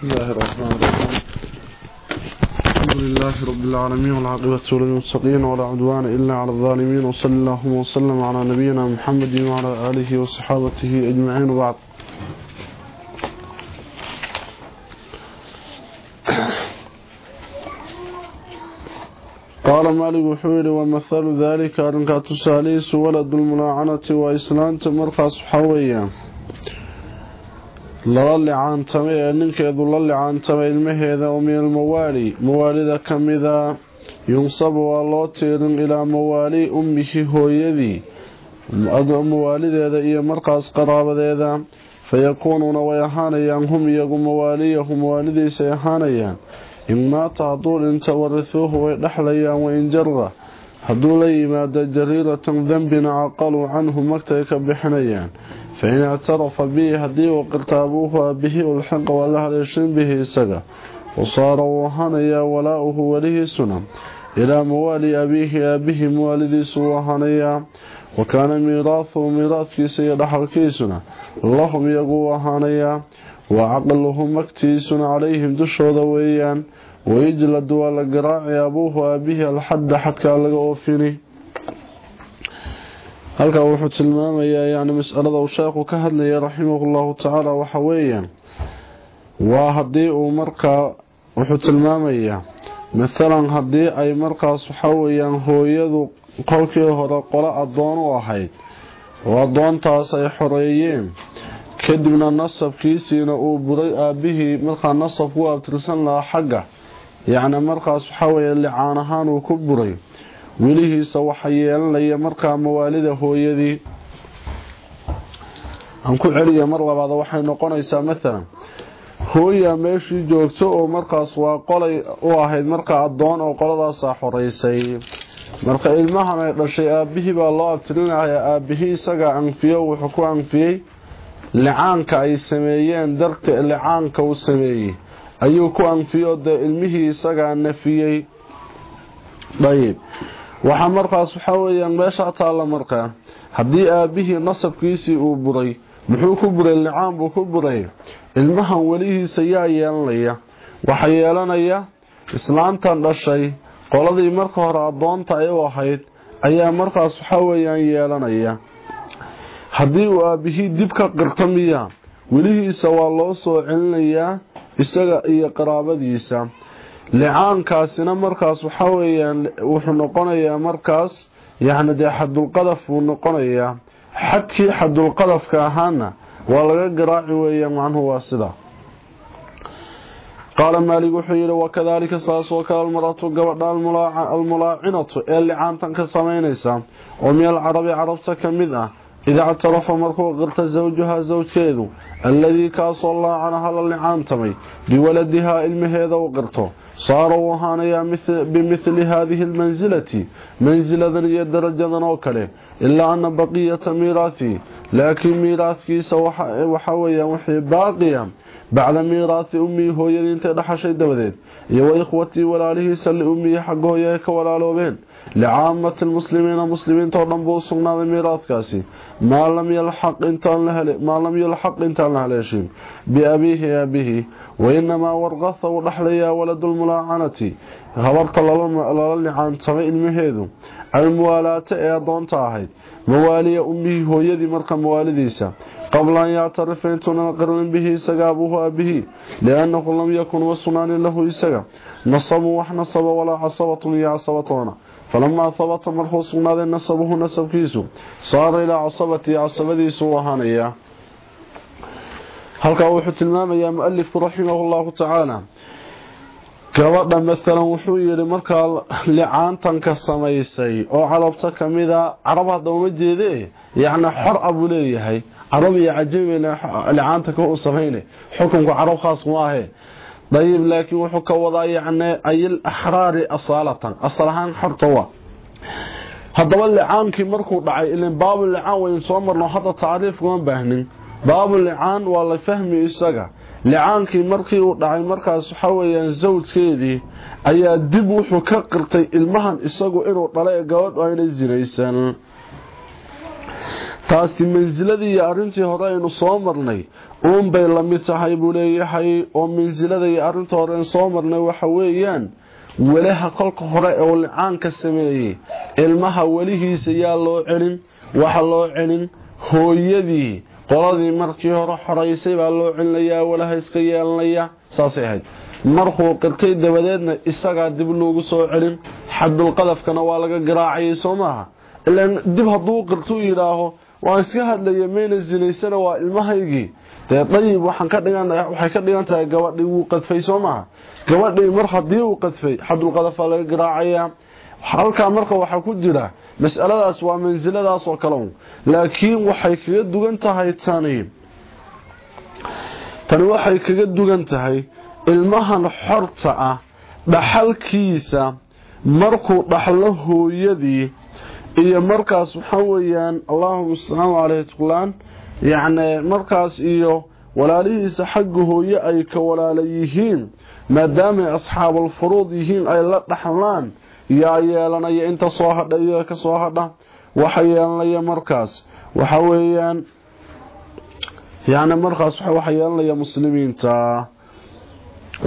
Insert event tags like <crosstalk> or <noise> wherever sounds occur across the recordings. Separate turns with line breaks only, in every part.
بسم الله الرحمن الرحيم. الحمد لله رب العالمين والعاقبة للمتقين ولا عدوان إلا على الظالمين وصلى الله وسلم على نبينا محمد وعلى آله وصحابته أجمعين وبعد. قال مالك وحوير ومثال ذلك أنك تساليس ولد الملاعنة وإسلام تمرقص حويا lala licaantamay ee ninkeedu la licaantamay ilmaheeda oo min almawaali. Mawaalida ka mida yunsabu waa loo tiirin ilaa mawaali ummihi hooyadii. Mawaalideeda iyo markaas qaraabadeeda fayakuunuuna way ahaanayaan hum iyagu mawaaliyahu mawaalidiisay ahaanayaan. In maata hadduu dhinta warihuuhu way dhexlayaan wain jara hadduu la yimaado jariiratan dembina caqaluu canhu magtay ka bixinayaan fain ictarafa bihi haddii uu qirta abuuhu aabihii ulxiqa waa la haleeshin bihi isaga wasaara wuu ahanayaa walaauhu welihiisuna ilaa mawaali abiihi aabihii mawaalidiisu wuu ahanayaa wa kaana miiraahuhu miiraadkiisa iyo dhaxalkiisuna lahum iyagu wuu ahanayaa wa caqluhu magtiisuna calayhim dushooda weeyaan wayijladu waa la garaaci abuuhu aabihii alxadda xadkaa laga oofini halkaa wuxuu tilmaamayaa yani masalada uu sheekhu ka hadlaya raximahullahu tacaala waxa weeyaan waa haddii uu markaa wuxuu tilmaamayaa mathalan haddii ay markaas waxaweyaan hooyadu kolkii hore qolo addoon u ahayd oo addoontaas ay xoreeyeen kadibna nasabkiisiina uu buray aabihii markaa nasabku abtirsan lahaa xagga yacni markaas waxaweeye licaan ahaan uu ku buray welihiisa waxa yeelanaya markaa mawaalida hooyadii. Aan ku celiya mar labaad waxay noqonaysaa maalan hooya meeshii joogto oo markaas waa qolay u ahayd markaa addoon oo qoladaasaa xoreysay. Marka ilmahan ay dhashay aabihii baa loo abtirinayaa aabihii isagaa anfiyo wuxuu ku anfiyey licaanka ay sameeyeen darta licaanka uu sameeyey. Ayuu ku anfiyo dee ilmihii isagaa nafiyey. Dayib waxaa markaas waxaa weyaan meeshaa taalla markaa haddii aabihii nasabkiisii uu buray muxuu ku buray licaan buu ku buray ilmahan welihiisa yaa yeelanaya waxaa yeelanaya islaantan dhashay qoladii marka hore addoonta ay u ahayd ayaa markaas waxaa weyaan yeelanaya. Haddii uu aabihii dib ka qirto miya welihiisa waa loo soo celinayaa isaga iyo qaraabadiisa licaankaasina markaas waxaa weyaan wuxuu noqonayaa markaas yacni dee xadulqadaf buu noqonayaa. Xadkii xadulqadafka ahaana waa laga garaaci weeyaan macnuhu waa sida. Qaala maalig wuxuu yidhi wakadaalika saas oo kale almaratu gabadha almulaacinatu ee licaantan ka samaynaysa oo min alcarabi carabta ka mid ah ida ictarafa markuu qirta zawjuhaa zawjkeedu alladii kaasoo laacanaha la licaantamay biwaladihaa ilmaheeda u qirto صار صاروا وهانيا مثل بمثل هذه المنزلة. منزلة ذنية درجة نوكله. إلا أن بقية ميراثي. لكن ميراثكي وحويا وحي باقيا بعد ميراث أمي هو ينت دحشي دبديد يو إخوتي ولالهي سل أمي حقه يك ولالوبين لعامة المسلمين مسلمين تردن بو سغناد ميراثكاسي ما لم يلحق انت ما لم يلحق انت لهليشين بأبيه أبيه. وإنما ورغث ودحليا ولد الملاعنة. غبرت للا لعانتمي المهيدو الموالاة إيه تاهيد اهيد موالية أمه هو يدي مرقى موالديسة قبل أن يعترف أنتنا قرن به إساق أبوه أبيه. لأنه لم يكن وصنان له إساق نصب وحنصب ولا عصبة يا عصبتنا. فلما ثبت مرخص من هذا النصب هو نصب كيسو. صار إلى عصبتي عصبتي سوحانية halkaa wuxuu tilmaamayaa mualifku raximahu llahu tacaala gabadha maalan wuxuu yidhi markaa licaantanka samaysay oo carabta kamida carab hadda uma jeede? Yacni xor a buu leeyahay. Carab iyo cajami licaantanka u samayna xukunku carab khaas kuma ahe. Dayib laakiin wuxuu ka wadaa yacni ayil axraari asaalatan. Asal ahaan xorta wa haddaba licaankii markuu dhacay ilan baabu licaan wayn soo marno hadda tacriif kuma baahnin baabu licaan waa la fahmi isaga. Licaankii markii uu dhacay markaas waxa weyaan zawjkeedii ayaa dib wuxuu ka qirtay ilmahan isagu inuu dhala ee gabadh ayna sinaysan taasi mansiladii iyo arrintii hore aynu soo marnay. Uunbay la mid tahay buu leeyahay oo mansilada iyo arrintii hore aynu soo marnay waxa weeyaan welaha kolka hore oo licaanka sameeyey ilmaha welihiisa yaa loo celin waxa loo celin hooyadii qoladii markii hore xoraysay baa loo celinayaa walaha iska yeelanaya saasay ahayd. Markuu qirtay dabadeedna isagaa dib loogu soo celin. Xadulqadafkana waa laga garaacayay soo maaha? Ilaan dib hadduu qirtuu yidhaaho waan iska hadlaya mayna zinaysana waa ilmahaygii. Dee dayib waxaan ka dhigan waxay ka dhigan tahay gabadhii wuu qadfay soo maaha? Gabadhii mar haddii uu qadfay xadulqadafaa laga garaacayaa halkaa marka waxaa ku jira mas'aladaas waa mansiladaas oo kale laakiin waxay kaga dugan tahay tani. Tani waxay kaga dugan tahay ilmahan xorta ah dhaxalkiisa markuu dhaxlo hooyadii iyo markaas waxaa weeyaan allahuma asalaamu caleyh tuqlaan markaas iyo walaalihiisa xagga hooye ay ka walaala yihiin maadaamay asxaabulfuruud yihiin ay la dhaxlaan yaa yeelanaya inta soo hadha iyaga ka soo hadha waxa yeelanaya markaas waxa weeyaan yani markaas waxa yeelanaya muslimiinta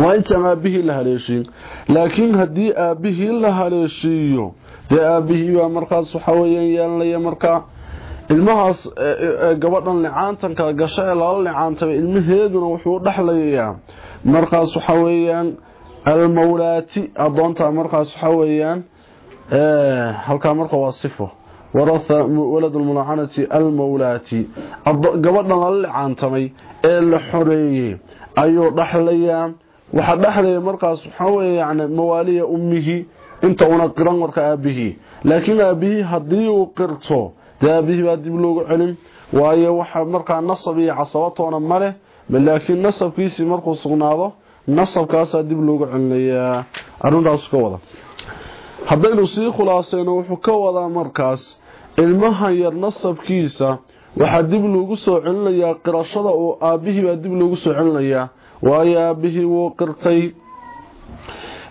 waa intaan aabihii la haleeshiin. Laakiin haddii aabihii la haleeshiiyo dee aabihii baa markaas waxa weeyaan yeelanaya markaa ilmahaas gabadhan licaantanka gasho ee lala licaantaba ilmaheeduna wuxuu dhexlayaa markaas waxa weeyaan almawlaati adoonta markaas waxa weeyaan halkaa marka waa sifo waratha walad almulaacanati almawlaati. Gabadhan lala licaantamay ee la xoreeyey ayuu dhexlayaa waxaa dhexlaya markaas waxaa weeye yani mawaaliya ummihi inta una qiran warka aabihii. Laakiin aabihii haddii uu qirto dee aabihii baa dib loogu celin. Waayo waxa markaa nasab iyo casabatoona maleh laakiin nasabkiisii markuu sugnaado nasabkaasaa dib loogu celinayaa. Arintaasu ka sii khulaasayno wuxuu ka wadaa markaas ilmahan yar nasabkiisa waxaa dib loogu soo celinayaa qirashada oo aabihii baa dib loogu soo celinayaa. Waayo aabihii wuu qirtay.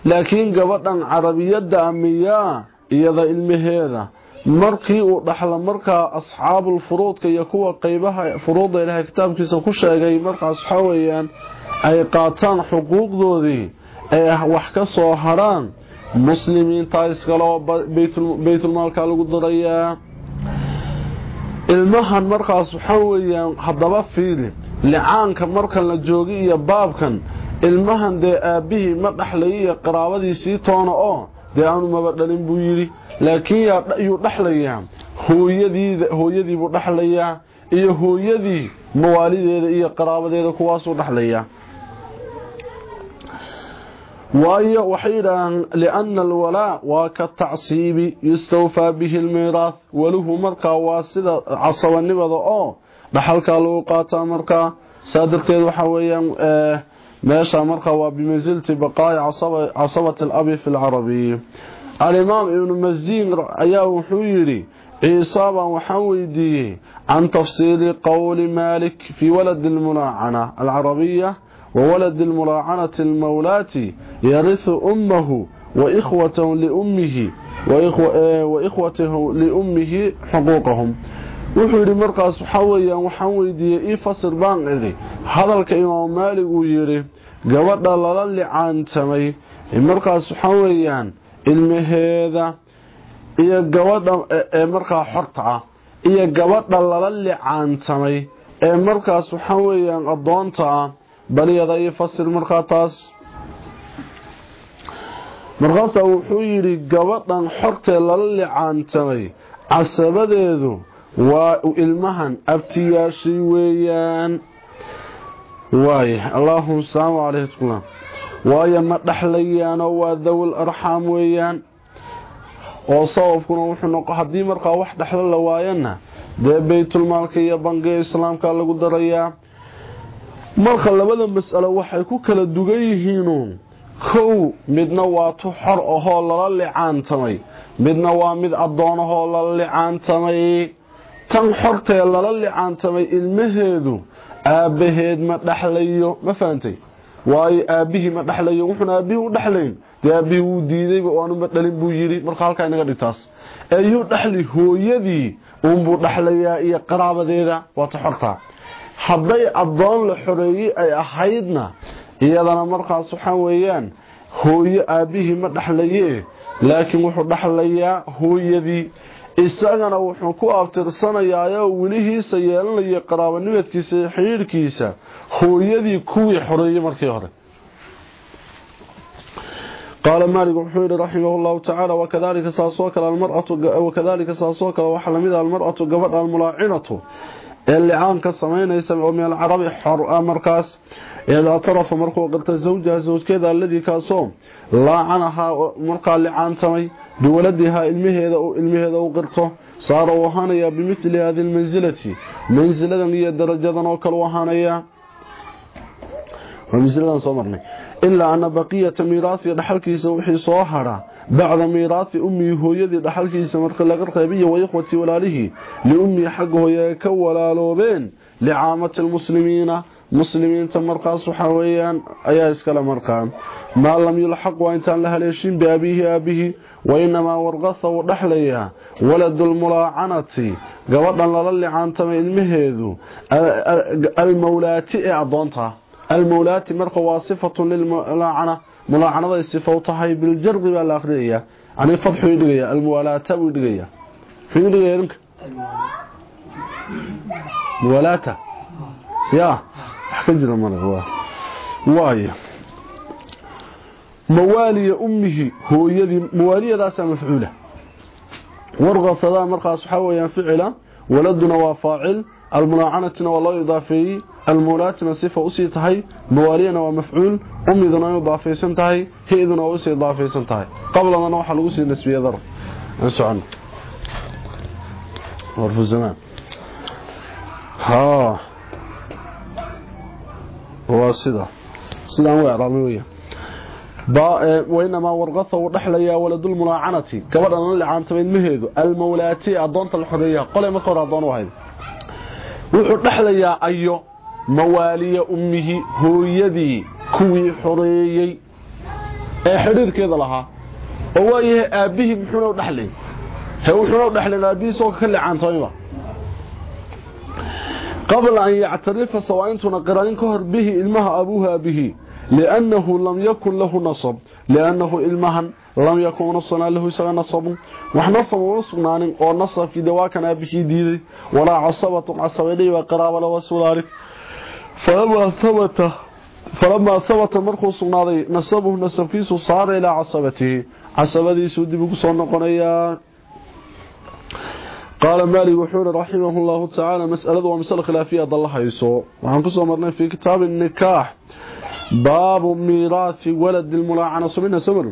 Laakiin gabadhan carabiyadda miyaa iyada ilmaheeda. Markii uu dhaxla markaa asxaabul furuudka iyo kuwa qeybaha furuudda ilaahay kitaabkiisa ku sheegay markaas waxaa weeyaan ay qaataan xuquuqdoodii ee wax ka soo hadhaan muslimiinta iskale oo baytulmaalka lagu darayaa ilmahan markaas waxaa weeyaan haddaba fiili licaanka markan la joogay iyo baabkan ilmahan dee aabbihii ma dhaxlayay iyo qaraabadiisii toona oo dee aanu maba dhalin buu yidhi. Laakiin yuu dhexlayaa hooyadii buu dhexlayaa iyo hooyadii mawaalideeda iyo qaraabadeeda kuwaasuu dhexlayaa وهي وحيدا لأن الولاء وكالتعصيب يستوفى به الميراث وله مرقى واسدة عصوى النبضة بحلك الوقات مرقى سادرك يضحويا آه، ماشى مرقى وبمزيلة بقايا عصوى, عصوى الأب في العربي. الإمام ابن مزين رأيه حويري إصابة وحويدي عن تفصيل قول مالك في ولد الملاعنة العربية وولد الملاعنة المولات يرث أمه وإخوته لأمه وإخوته لأمه حقوقهم wuxuu yidhi markaas waxaa weeyaan waxaan weydiiyey ii fasir baan idhi hadalka imaam maalig uu yidhi gabadha lala licaantamay markaas waxaa weeyaan ilmaheeda iyo gabadha ee markaa xorta ah iyo gabadha lala licaantamay ee markaas waxaa weeyaan addoonta ah baliyada ii fasir markaa taas. Markaasaa wuxuu yidhi gabadhan xortee lala licaantamay casabadeedu waa ilmahan abtiyaashay weeyaan. Waay allaahuma salaamu caleyh tqula waayo ma dhexlayaanoo waa dawal arxaam weeyaan. Oo sababkuna wuxuu noqo haddii markaa wax dhexlo la waayana dee baytulmaalka iyo bangiga islaamka lagu darayaa marka labada mas'alo waxay ku kala dugan yihiinuun kow midna waa tu xor ahoo lala licaantamay midna waa mid addoon ahoo lala licaantamay. Tan xortee lala licaantamay ilmaheedu aabbaheed ma dhexlayo ma fahantay waayo aabbihii ma dhexlayo wuxuuna aabbihii u dhexlayn dee aabihii wuu diidayba oo anuma dhalin buu yidhi marka halkaa inaga dhigtaas. Eeyuu dhexli hooyadii uunbuu dhexlayaa iyo qaraabadeeda waata xortaa hadday addoon la xoreeyey ay ahaydna iyadana markaas waxaa weeyaan hooyo aabbihii ma dhexlayee laakiin wuxuu dhexlayaa hooyadii. Isagana wuxuu ku abtirsanayaayoo welihiisa yeelanaya qaraabanimadkiisa iyo xidhiidhkiisa hooyadii kuwii xoreeyey markii hore. Qaala maalig wuxuu yidhi raximah llahu tacaala wakadalika saasoo kale waxaa lamida almar'atu ah gabadha almulaacinatu قبل الملاعنة اللي عام كسمين يسمعوا من العرب حر مركاس إذا اعترف مركو قلت زوجها زوج كذا الذي كاسوم لا عنها مركا اللي عام سمي بولدها المهيدة المهيدة وقلته صار وهانيا بمثل هذه المنزلة منزلة هي درجة وكل وهانيا ومنزلة صمرني ilaa ana baqiyata miiraasi dhaxalkiisa wixii soo hara bacda miiraasi ummii hooyadii dhaxalkiisa marka laga qeybiyo waikhwatii walaalihii liummii xagga hooye ka walaaloobeen licaamati lmuslimiina muslimiinta markaas waxaa weeyaan ayaa iskale markaa maa lam yulxaq waa intaan la haleeshin biabiihi aabihi wainamaa warqasa uu dhexlayaa waladulmulaacanati gabadhan lala licaantamay ilmaheedu almawlaati ee adoonta المولات مرق واصفة للملاعنة ملاعنة الصفة تهي بالجرد بالأخرية يعني فتح يدغيا المولاة ويدغيا في يدغيا يرمك مولاة يا حكجر مرق واي موالي أمه هو يدي موالي ذا مفعولة ورغة صدا almunaacanatuna waa loo idaafeeyey. Almuulaatina sifa u sii tahay. Mawaaliyana waa mafcuul. Umiduna ay idaafaysan tahay. He-duna waa u sii idaafaysan tahay. Qabladana waxaa lagu sii nasbiye dar aan socono warfu zamaan. Haa. Waa sida. Sidaan u icraabay weeyaan e, wainamaa warqaha uu dhexlayaa waladulmunaacanati gabadhan la licaantabayd maheedu almawlaati adoonta la xoreeyaha qole وخدخليا ايو موالي امه هو يدي كوي خريي اي حدود كده لها هو إيه ابيه مخنو دخلين هو مخنو دخلين ابي سو كلعان تويبا قبل ان يعترف سواين سنه قرانين كهر به المها ابوها به لأنه لم يكن له نصب لأنه المهن lam yakun nasana lahu isaga nasabun wax nasab uma sugnaanin oo nasabkii dawaakan aabihii diiday. Walaa casabatu casabadii waa qaraabala wasulaalik falamaa habata markuu sugnaaday nasabuhu nasabkiisu saara ilaa casabatihi. Casabadiisuu dib ugu soo noqonayaa qaala maalik wuxuu yihi raximah llahu tacaala masaladu waa masalo khilaafiya dalla hayso waxaan ku soo marnay fii kitaabi nikaax baabu miiraathi waladi lmulaacana sumina samr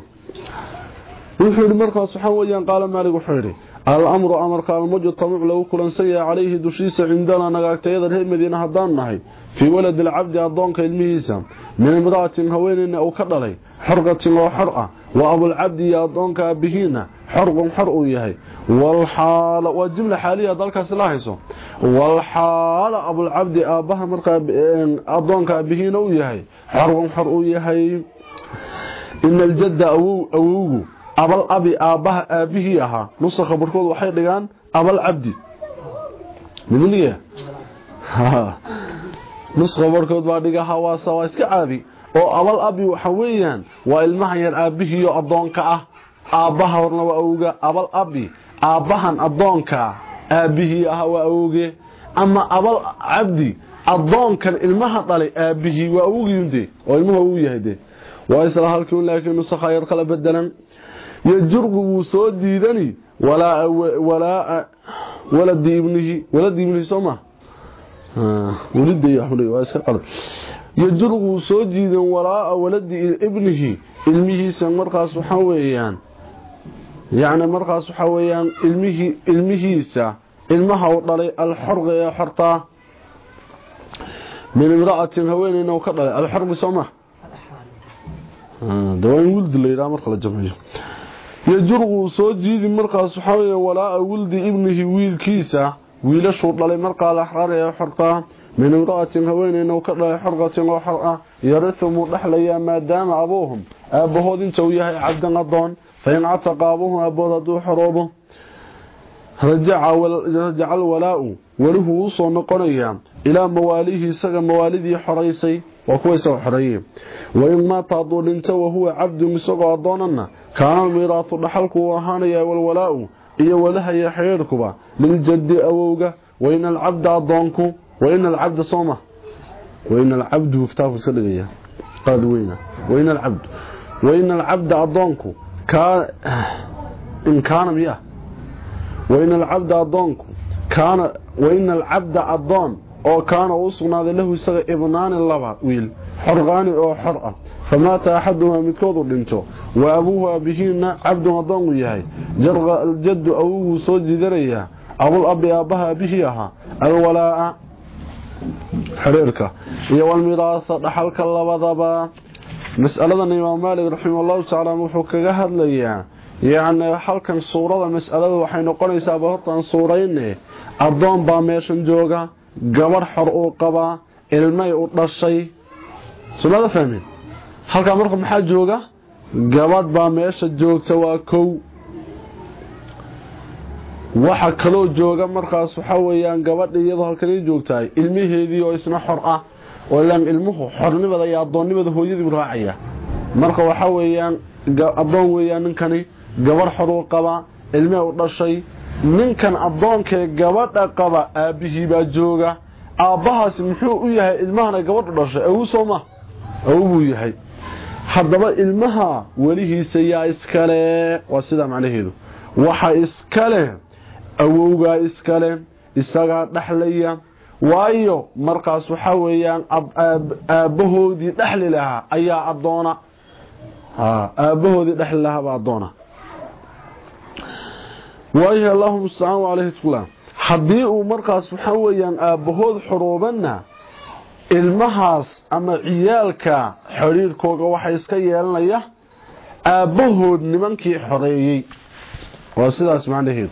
wuxuu yidhi markaas waxaa weyaan qaala maalig wuxuu yidhi al-amru amarka almujtamac lagu kulansan yahay calayhi dushiisa cindanaa nagaagtayada reer madiina haddaan nahay fii waladi alcabdi addoonka ilmihiisa min imra'atin haweeneyna uu ka dhalay xorqatin oo xor ah wa abulcabdi iyo addoonka aabihiina xorqun xor uu yahay. Waa jimla xaaliya dalkaasi la hayso. Walxaala abulcabdi aabbaha markaa addoonka aabihiina uu yahay xorqun xor uu yahay ina aljadda awowgu abal abi aabbaha aabihii ahaa nusakha barkood waxay dhigaan abal cabdi midniga nusakha barkood baa dhiga hawaasa waa iska caadi oo abal abi waxa weeyaan waa ilmahan yar aabihiiyo addoonka ah aabbaha horna waa awga abal abi aabbahan addoonka aabihii ah waa awge ama abal cabdi addoonkan ilmaha dhalay aabihii waa awgiinde oo ilmuhu uu yahay de وإسر هالكون لكن نسخة يرقل بدلا يجرقه سوى الديداني ولا ولا ولا ديبنه ولا ديبنه سوما آه، ولد يحولي وإسر قلب. يجرقه سوى الديدان ولا ولد ابنه علمه سنمرقى سبحانه يعني مرقى سبحانه علمه علمه سا. علمها وطلي الحرق يا حرطة. من امرأة هوين انه كطلي الحرق سوماه la jamciyo yajurqu soo jiidi markaas waxaa weeye walaa wuldi ibnihi wiilkiisa wiilashuu dhalay markaa laxraar ee xortaa min imra'atin haweeneyna uu ka dhalay xorqatin oo xor ah yarihu muu dhexlayaa maadaama abuuhum aabbahood inta uu yahay cabdan adoon fain cataqa abuuhum aabbood hadduu xoroobo rajaca alwalaau welihu wuu soo noqonayaa ilaa mawaalihi isaga mawaalidii xoraysay waa kuwa isagoo xoreeyey wain maata hadduu dhinto wahuwa cabdun isagoo addoonana kaana almiiraahu dhaxalku uu ahaanayaa walwalaau iyo walahaya xiriirkuba liljadi awowga wain alcabda adoonku wain alcabda sooma. Wain alcabdu kitaabku iska dhigaya. Qaad weyna. Wain alcabdu wain alcabda adoonku in kaana miya. Wain alcabda oo kaana uu sugnaaday lahu isaga ibnaani laba wiil xorqaani oo xor ah. Famaata axaduhumaa midkoodu dhinto wa abuuhu aabihiina cabdun adoonku yahay. Jarqa aljaddu awowguu soo jiidanayaa abul abi aabbaha aabihii ahaa alwalaa'a xiriirka iyo walmiraasa dhaxalka labadaba. Mas'aladan imaam maalik raximahullahu tacaala wuxuu kaga hadlayaa yacni halkan suurada mas'alada waxay noqonaysaaba hortaan suurayne addoon baa meeshan jooga gabadh xor uu qabaa ilmay u dhashay. Sumada fahmin? Halkaa marka maxaa jooga? Gabadh baa meesha joogta waa kow. Waxa kaloo jooga markaas waxa weeyaan gabadha iyadoo halkanay joogtahay ilmaheedii oo isna xor ah oo ilaan ilmuhu xornimada iyo addoonnimada hooyadii raacaya. Marka waxa weeyaan addoon weeyaan ninkani gabadh xor uu qabaa ilmee u dhashay ninkan addoonkee gabadha qaba aabbihii baa jooga. Aabbahaasi muxuu u yahay ilmahana gabadhu dhashay awu soo ma? Buu yahay. Haddaba ilmaha welihiisa yaa iskale waa sidaa macnaheedu. Waxa iskale awowgaa iskale isagaa dhexlaya waayo markaas waxaa weeyaan aabbahoodii dhexli lahaa ayaa addoona. Aabbahoodii dhexli lahaabaa addoona waayo allahuma mustacaan caleyhi tula haddii uu markaas waxaa weeyaan aabbahood xoroobanna ilmahaas ama ciyaalka xidhiirkooga waxaa iska yeelanaya aabbahood nimankii xoreeyey. Waa sidaas macnaheedu.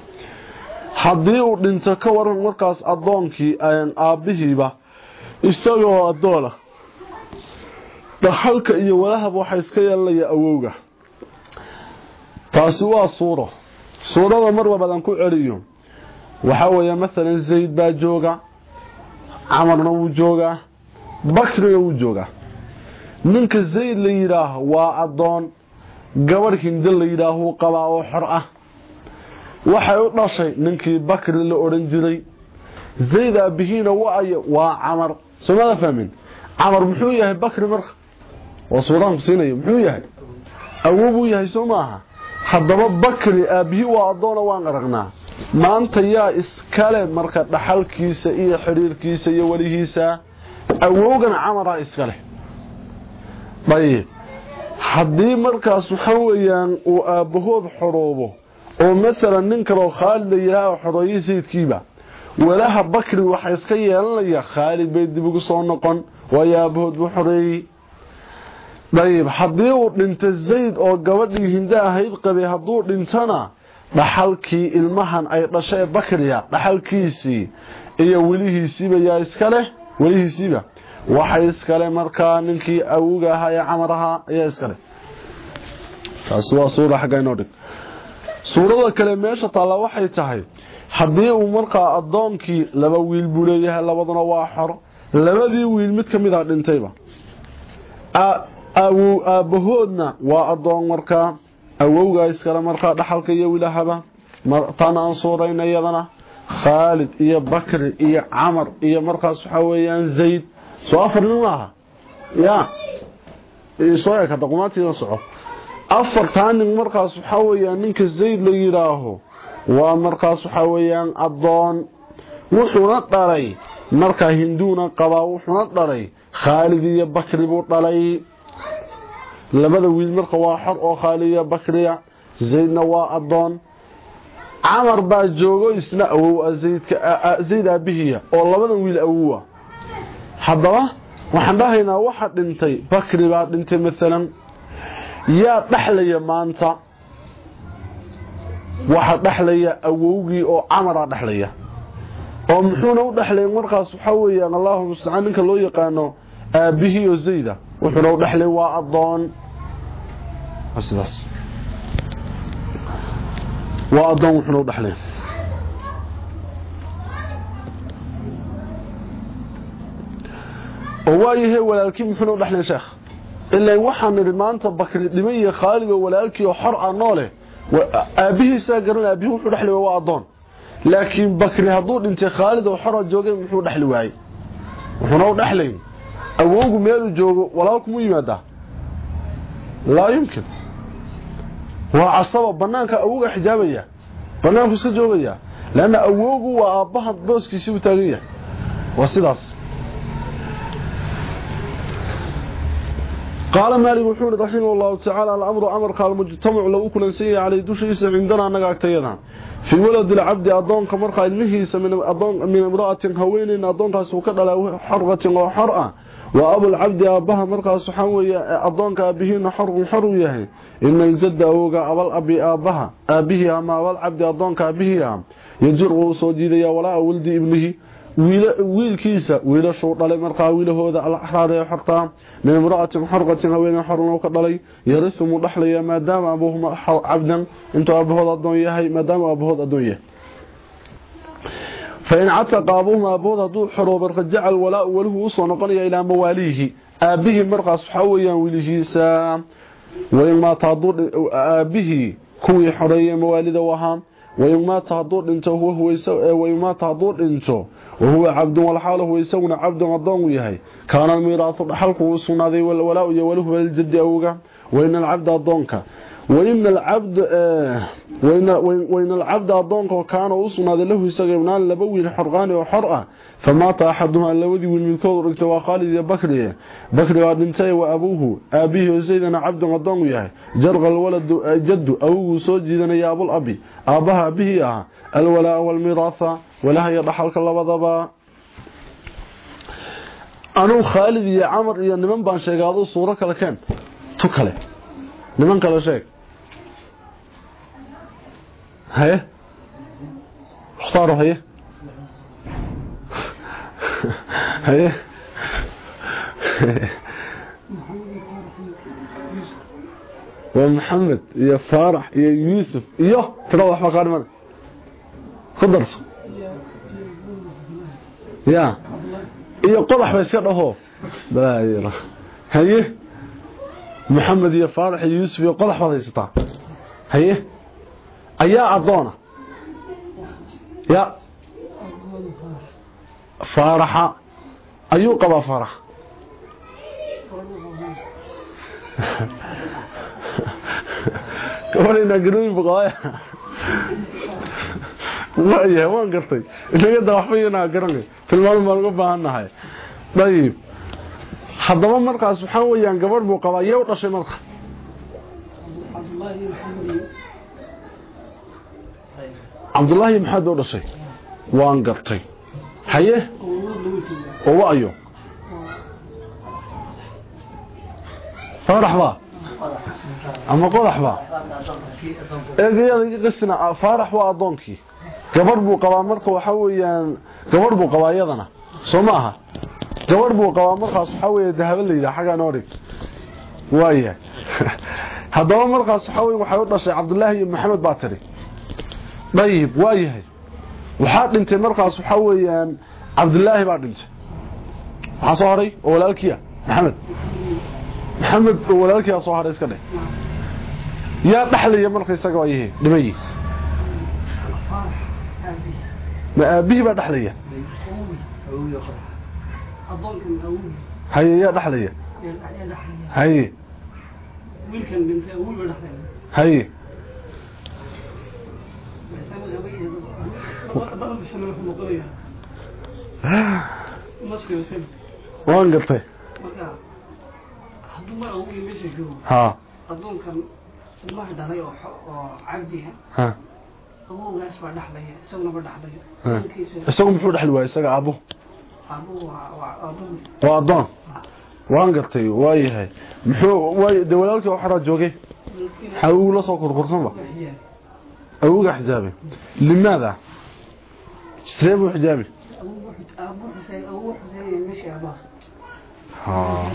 Haddii uu dhinto ka waran markaas addoonkii aabbihiiba isagoo addoona dhaxalka iyo walahaba waxaa iska yeelanaya awowga. Taasi waa suuro suurada mar labadan ku celiyo. Waxaa weeye maalan zayd baa jooga camarna wuu joogaa bakrina wuu joogaa ninka zayd la yidhaaho waa addoon gabadh hindo la yidhaahuu qabaa oo xor ah. Waxay u dhashay ninkii bakri la odhan jiray zayd aabihiina waayo waa camar. Soomada fahmin? Camar muxuu yahay bakri marka? Waa suuraan ku siinayo muxuu yahay? Awow buu yahay soo haddaba bakri aabihii waa addoona waan aragnaa maanta yaa iskale marka dhaxalkiisa iyo xidhiirkiisa iyo welihiisa awowgan camara iskale. Ayib haddii markaas waxaa weeyaan uu aabbahood xoroobo oo maalan nin kaloo khaalid la yidhaaha xoreeyey sayidkiiba walaha bakri waxaa iska yeelanaya khaalid bay dib ugu soo noqon waayo aabahood buu xoreeyey dayib haddii uu dhinto zayd oo gabadhii hindo ahayd qabay hadduu dhintona dhaxalkii ilmahan ay dhashay bakriya dhaxalkiisii iyo welihiisiiba yaa iskaleh welihiisiiba. Waxay iskale markaa ninkii awoga ahaa ee camar ahaa ayaa iskale taasi suura xagga suurada kale meesha taalla waxay tahay haddii uu markaa addoonkii laba wiil buu leeyahay labaduna waa xor. Labadii wiil mid ka mid a dhintayba aabbahoodna waa addoon markaa awowgaa iskale markaa dhaxalka iyo wilahaba tan aan suurayna iyadana. Khaalid iyo bakri iyo camar iyo markaas waxaa weeyaan zayd. Soo afar nin maaha? Ya. Soo eg hadda qumaantiina soco. Afartaa nin markaas waxaa weeyaan ninka zayd la yidhaaho waa markaas waxaa weeyaan addoon. Wuxuuna dhalay markaa hinduuna qabaa wuxuuna dhalay khaalid iyo bakri buu dhalay labada wiil marka waa xor oo khaalid iyo bakriya zaydna waa addoon. Camar baa joogo isna awow zayd aabihiya oo labadan wiil awowa haddaba waxaan dhahaynaa waxa dhintay bakri baa dhintay maalan yaa dhexlaya maanta. Waxa dhexlaya awowgii oo camara dhexlaya oo muxuuna u dhexlay markaas waxa weeyaan allahu mustacaan ninka loo yaqaano aabihii oo zayda wuxuuna u dhexlay waa adoon sidaas waa adoon wuxuuna u dhexlay oo waayahay walaalkii muxuuna u dhexlay sheekh ilaa waxaan nidhi maanta bakri dhiman iyo khaalid oo walaalkii oo xor ah noole aabihiisaa garan aabihii wuxuu dhexli waa adoon laakiin bakri hadduu dhintay khaalid oo xora joogay muxuu dhexli waayey wuxuuna u dhexlayn awowgu meelu joogo walaal kumuu yimaadaa laa yumkin. Waa casaba banaanka awowga xijaabaya banaanku iska joogaya leanna awowgu waa aabaha booskiisii u taagan yahay. Waa sidaas. Qaala maalig wuxuu ihi raximah allahu tacaala alamru amarka almujtamacu lagu kulansan yahay caleyh dushiisa cindanaa anaga agtayada fii waladi lcabdi addoonka markaa ilmihiisa min imra'atin haweenayn addoonkaas uu ka dhalaa xarqatin oo xar ah. وأبو العبد أبها مرقى سحوي أضون كأبهين حر حرويه إن الجد أوغا أبو الأبي أبها أبيه أما أبو العبد أضون كأبيه يجر صديد يا ولا ولد ابنه wiilkiisa wiilashuu dhalay markaa wiilahooda alaxraar ee xortaa min imra'atin xorqatin haweeney xorun ka dhalay yarisu mu dhaxlaya maadaama abuhuma cabdan intuu aabahood adoon yahay maadaama aabahood adoon yahay fain cataqa abuhum aabood hadduu xorooba rajaca alwalaau welihu u soo noqonaya ilaa mawaaliihi aabihii markaas waxaa weyaan wilihiisa wainmaata aabihii kuwii xoreeyey mawaalida u ahaa wainmaata hadduu dhinto wainmaata hadduu dhinto wahuwa cabdun walxaal huwa isaguna cabdun addoon uu yahay kaana almiiraahu dhaxalku uu sugnaaday walwalaau iyo waluhu liljaddi awga wain alcabda addoonka wain alcabda eh, adoonka kaana u sugnaaday lahu isaga ibnaan laba wiil xorqaani oo xor ah. Famaata axadumaa labadii wiil midkood dhigta waa khaalid iyo bakri. Bakrigaa dhintay wa abuuhu aabihii oo zaydana cabdun adoonu yahay. Jarqa alwaladu eh, jaddu awguu soo jiidanaya abulabi aabbaha aabihii ah alwalaa walmiraatha walahaya dhaxalka labadaba. Anuu khaalid iyo camar iyo niman baan sheegay aduu suuro kale keen. Tu niman kale هيا اختاروا هيا هيا يا محمد يا فارح يا يوسف يا تروح مقارمنا خذ درسه يا يا قرح بيصير اهو دايره هيه محمد يا فارح يا يوسف يا قرح ولا يستطيع هيه ayaa adoona ya. Faaraxa. Ayuu qabaa faarax. Gabadhayna garooyin buqaaya waayahay waan gartay. Inaga da waxba iyanaa garanay. Tilmaamo baan uga baahannahay dayib. Haddaba markaas waxaa weeyaan gabadh buu qabaa yee u dhashay marka cabdullaahi maxaad u dhashay waan gartay. Haye? Oo waayo faarax baa ama qodax baa eegayada iga qasina faarax waa addoonkii gabadh buu qabaa marka waxa weeyaan gabadh buu qabaa iyadana. Soo ma aha. Gabadh buu qabaa markaas waxa weeye dahaba la yidhaha xaggaa noo dhig waayahay <laughs> haddaba markaas waxa weye waxay u dhashay cabdullaahi iyo maxamed baa tiri طيب وايه؟ وحاط انت مرقص وحويان عبد الله با دلت عصاري ولالكيا محمد. محمد ولالكيا صهاري اسكنه. يا دخليه مرقس اسكو إيه دبي ما ابي با دخليه هي يا دخليه هي ممكن بنت أول ولا دخليه هي waan gartay. Ha.
Adoonkan ilmaha dhalay oo cabdi
ha.
Awowgaas baa dhaxlaya isaguna ba dhaxlayo.
Isagu muxuu dhaxli waayay isaga aabo
waa waa adoon
waa waan gartay waayahay muxuu waay de walaalkii waxaraa joogay? Maxaa ugu la soo kurkursanba awuga xijaabay. Limaada sidee buu xijaabay
أبو حسين أبو حسين مشي أباه
ها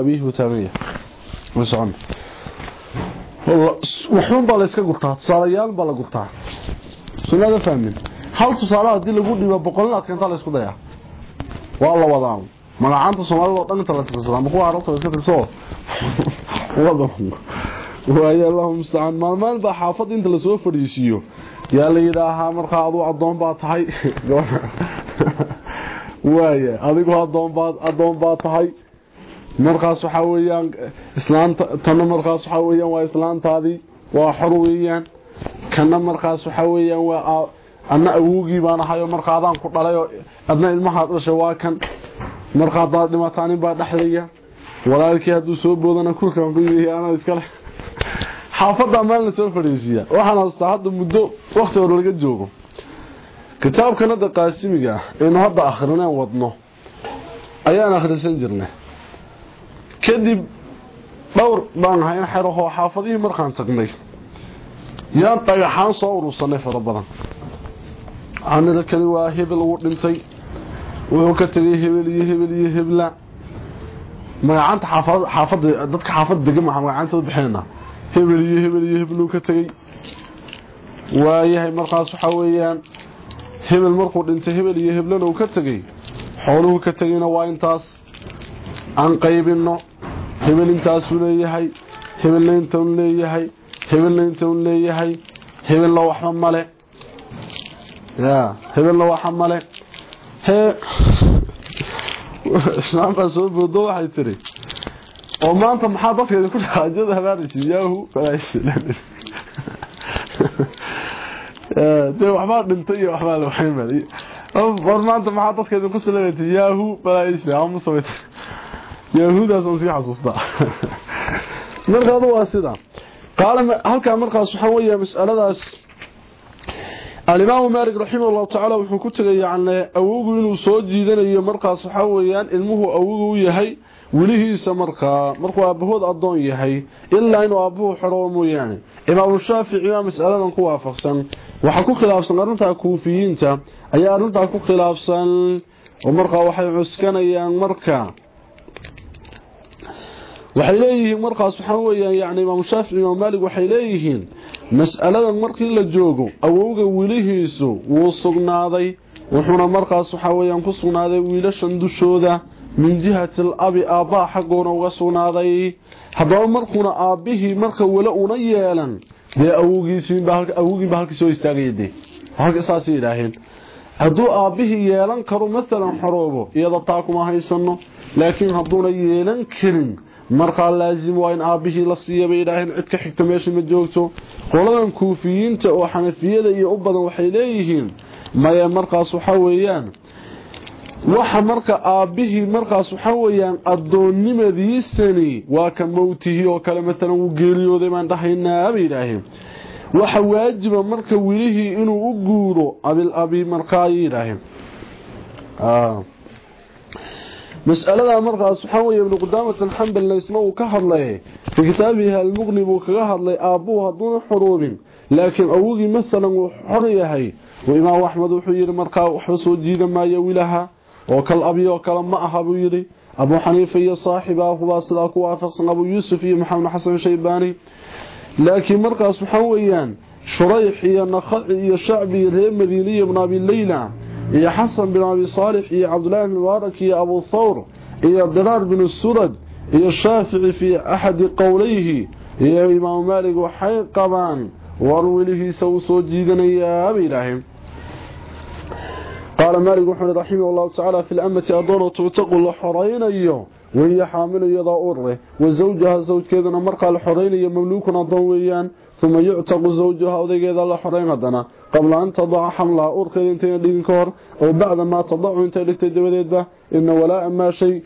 abiihi taamiya ma socon waxuun baa la iska gurtaa tusaalayaal baa la gurtaa sunnada fahmin hal tusaale haddii lagu dhibo boqolin adkeenta la isku dayaa waa la wadaa magacaanta soomaalida oo dhan inta la tirsadaa ma kuwa carabta la iska tirso wada waayo allahu mustacaan maalmaan baa xaafad inta lasoo fadhiisiiyo yaa la yidhaahaa markaa aduu addoon baa tahay? <laughs> Waaya adigu adoon baad adoon baa tahay. Markaas waxaa weeyaan islaanta tanna markaas waxaa weeyaan waa islaantaadii waa xor weeyaan. Kana markaas waxaa weeyaan waa anna awowgii baan ahay oo markaa adaan ku dhalay oo adna ilmahaad dhashay waa kan. Markaa haddaad dhimataa baa dhexdaya walaalkii hadduu soo boodana kulkaan ku yihi anaa iskale xaafadda maalin la soo fadhiisiiya waxaan haystaa hadda muddo wakti hore laga joogo. Kitaabkan hadda qaasimiga ah hadda akhrineen wadno ayaan akhrisan jirnay. Kadib dhowr baan ahay in xerahoo xaafadihii markaan tagnay yaan dhagaxaan soo urursanay fara badan. Kani waa hebel uu dhintay. Wuxuu ka tegay hebel iyo hebel iyo hebla. Magacaanta xaafada dadka xaafada degan maxaa magacaanta bixinayna hebel iyo hebel iyo hebeluu ka tegay waayahay markaas waxaa weeyaan hebel markuu dhintay hebel iyo heblana uu ka tegay xooluhu ka tegayna waa intaas aan qaybino hebel intaasuu leeyahay hebelna intaun leeyahay hebelna intaun leeyahay hebelna waxba male ya hebelna waxa male hee <laughs> islaam baa soo boodo waxay tiri oo maanta maxaa dadkeeda ku dhaajada habaaraysa yaahu dee waxbaa dhintay iyo waxbaa la waxaymay war maanta maxaa dadkeeda ku salagatay yaahu balaaisha ama samayt yaahudaas aan ku tegay yacni awowgu soo jiidanayo markaas waxaa weeyaan yahay welihiisa markaa markuu aabahood addoon yahay ilaa inuu aabuhu xoroobo mooyaane. Imaamu shaafici baa mas'aladan ku waafaqsan. Waxaa ku khilaafsan arrintaa kuufiyiinta ayaa arrintaa ku khilaafsan. Oo markaa waxay cuskanayaan marka. Waxay leeyihiin markaas waxaa weeyaan yani imaamu shaafici imaam maalik waxay leeyihiin mas'aladan markii la joogo awowga wilihiisu wuu sugnaaday. Wuxuuna markaas waxaa weeyaan ku sugnaaday wiilashan dushooda min jihati alabi aabbaa xaggoona uga sugnaaday. Haddaba markuuna aabbihii marka weli una yeelan dee awowgiiba halkii soo istaagaya dee halka saasay yidhaaheen hadduu aabbihii yeelan karo maalan xoroobo iyada taa kuma haysano laakiin hadduuna yeelan karin markaa laazim waa in aabbihii la siiya bay yidhaaheen cid ka xigta meesha ma joogto. Qoladan kuufiyiinta oo xanafiyada iyo u badan waxay leeyihiin maya markaas waxaa weeyaan waxa marka aabbihii markaas waxaa weeyaan addoonnimadiisani waa ka mowtihii oo kale maalan wuu geeriyooday baan dhahaynaa bay yidhaaheen waxa waajiba marka wilihii inuu u guuro abil abi markaa ayay yidhaaheen mas'alada markaas waxaa weeye ibnu uu ka hadlay fi kitaabihi almuqni buu kaga hadlay aabbuhu hadduuna xuruubin laakiin awogii masalan wuu xor yahay. Imaam axmed wuxuu yidhi markaa waxba soo jiida maayo wilaha وكل أبي وكل ما أحب يري أبو حنيفة يا صاحبه هو صداق وافق أبو يوسف يا محمد حسن شيباني. لكن مرقى سبحانه ويان. شريح يا نخع يا شعبي يا مديني بن أبي الليلة. يا حسن بن أبي صالح يا عبد الله بن مبارك يا أبو الثور يا الدرار بن السرد يا الشافع في أحد قوليه يا إمام مالك وحي قبان وروله سوسو جيدنا يا أبي إلهي قال مالك وحمد رحمه الله تعالى في الأمة أدونة تقول الحرين أيو وهي حاملة يضا أره. وزوجها الزوج كذنا مرقى الحرين أي مملوك نضويا ثم يعتق زوجها وذيك إذا الحرين أدنا قبل أن تضع حملة أرخي لنتين لنكور أو بعد ما تضع لنتين لتدوذيبة إن ولاء ما شيء.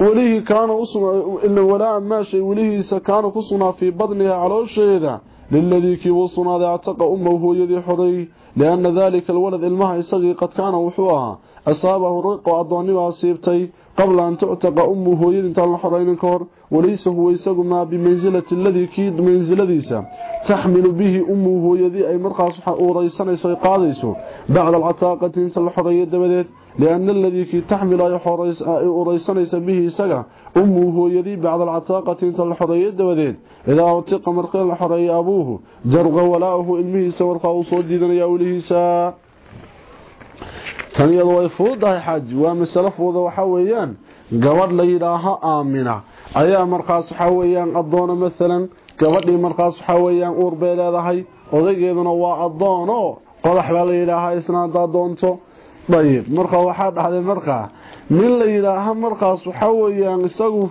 وليه كان أصنع إن ولاء ما شيء. وليه سكان كان في بضنها على الشيء ذا. للذي كي وصنا ذا اعتقى أمه هو يذي حضي لأن ذلك الولد المهي صغي قد كان وحوها. أصابه الرق وعضاني وعصيبتي قبل أن تعتق أمه هو يذي انتال الحضي نكور وليس هو يسقنا بمنزلة الذي كي منزله ذيسا تحمل به أمه هو يذي أي مرقى سبحانه رئيسان يسوي بعد العتاقة انتال الحضي يدبدت لأن الذي كي تحمل أي حريس أي أريسان يسبيه سقع أمه هو يذي بعد العتاقة انتال الحضي يدبدت idaa utiqa markii la xoreeyo abuuhu jarqa walaahu ilmihiisa markaa uu soo diidanaya welihiisa tan iyadu way fuudahay xaaji waa masalo fuuda waxa weeyaan gabadh la yidhaaho aamina ayaa markaas waxa weeyaan addoona maalan gabadhii markaas waxa weeyaan uur bay leedahay odaygeeduna waa addoono qodax baa la yidhaahaa isna haddaa doonto dayib marka waxaa dhacday markaa nin la markaas waxa weeyaan isagu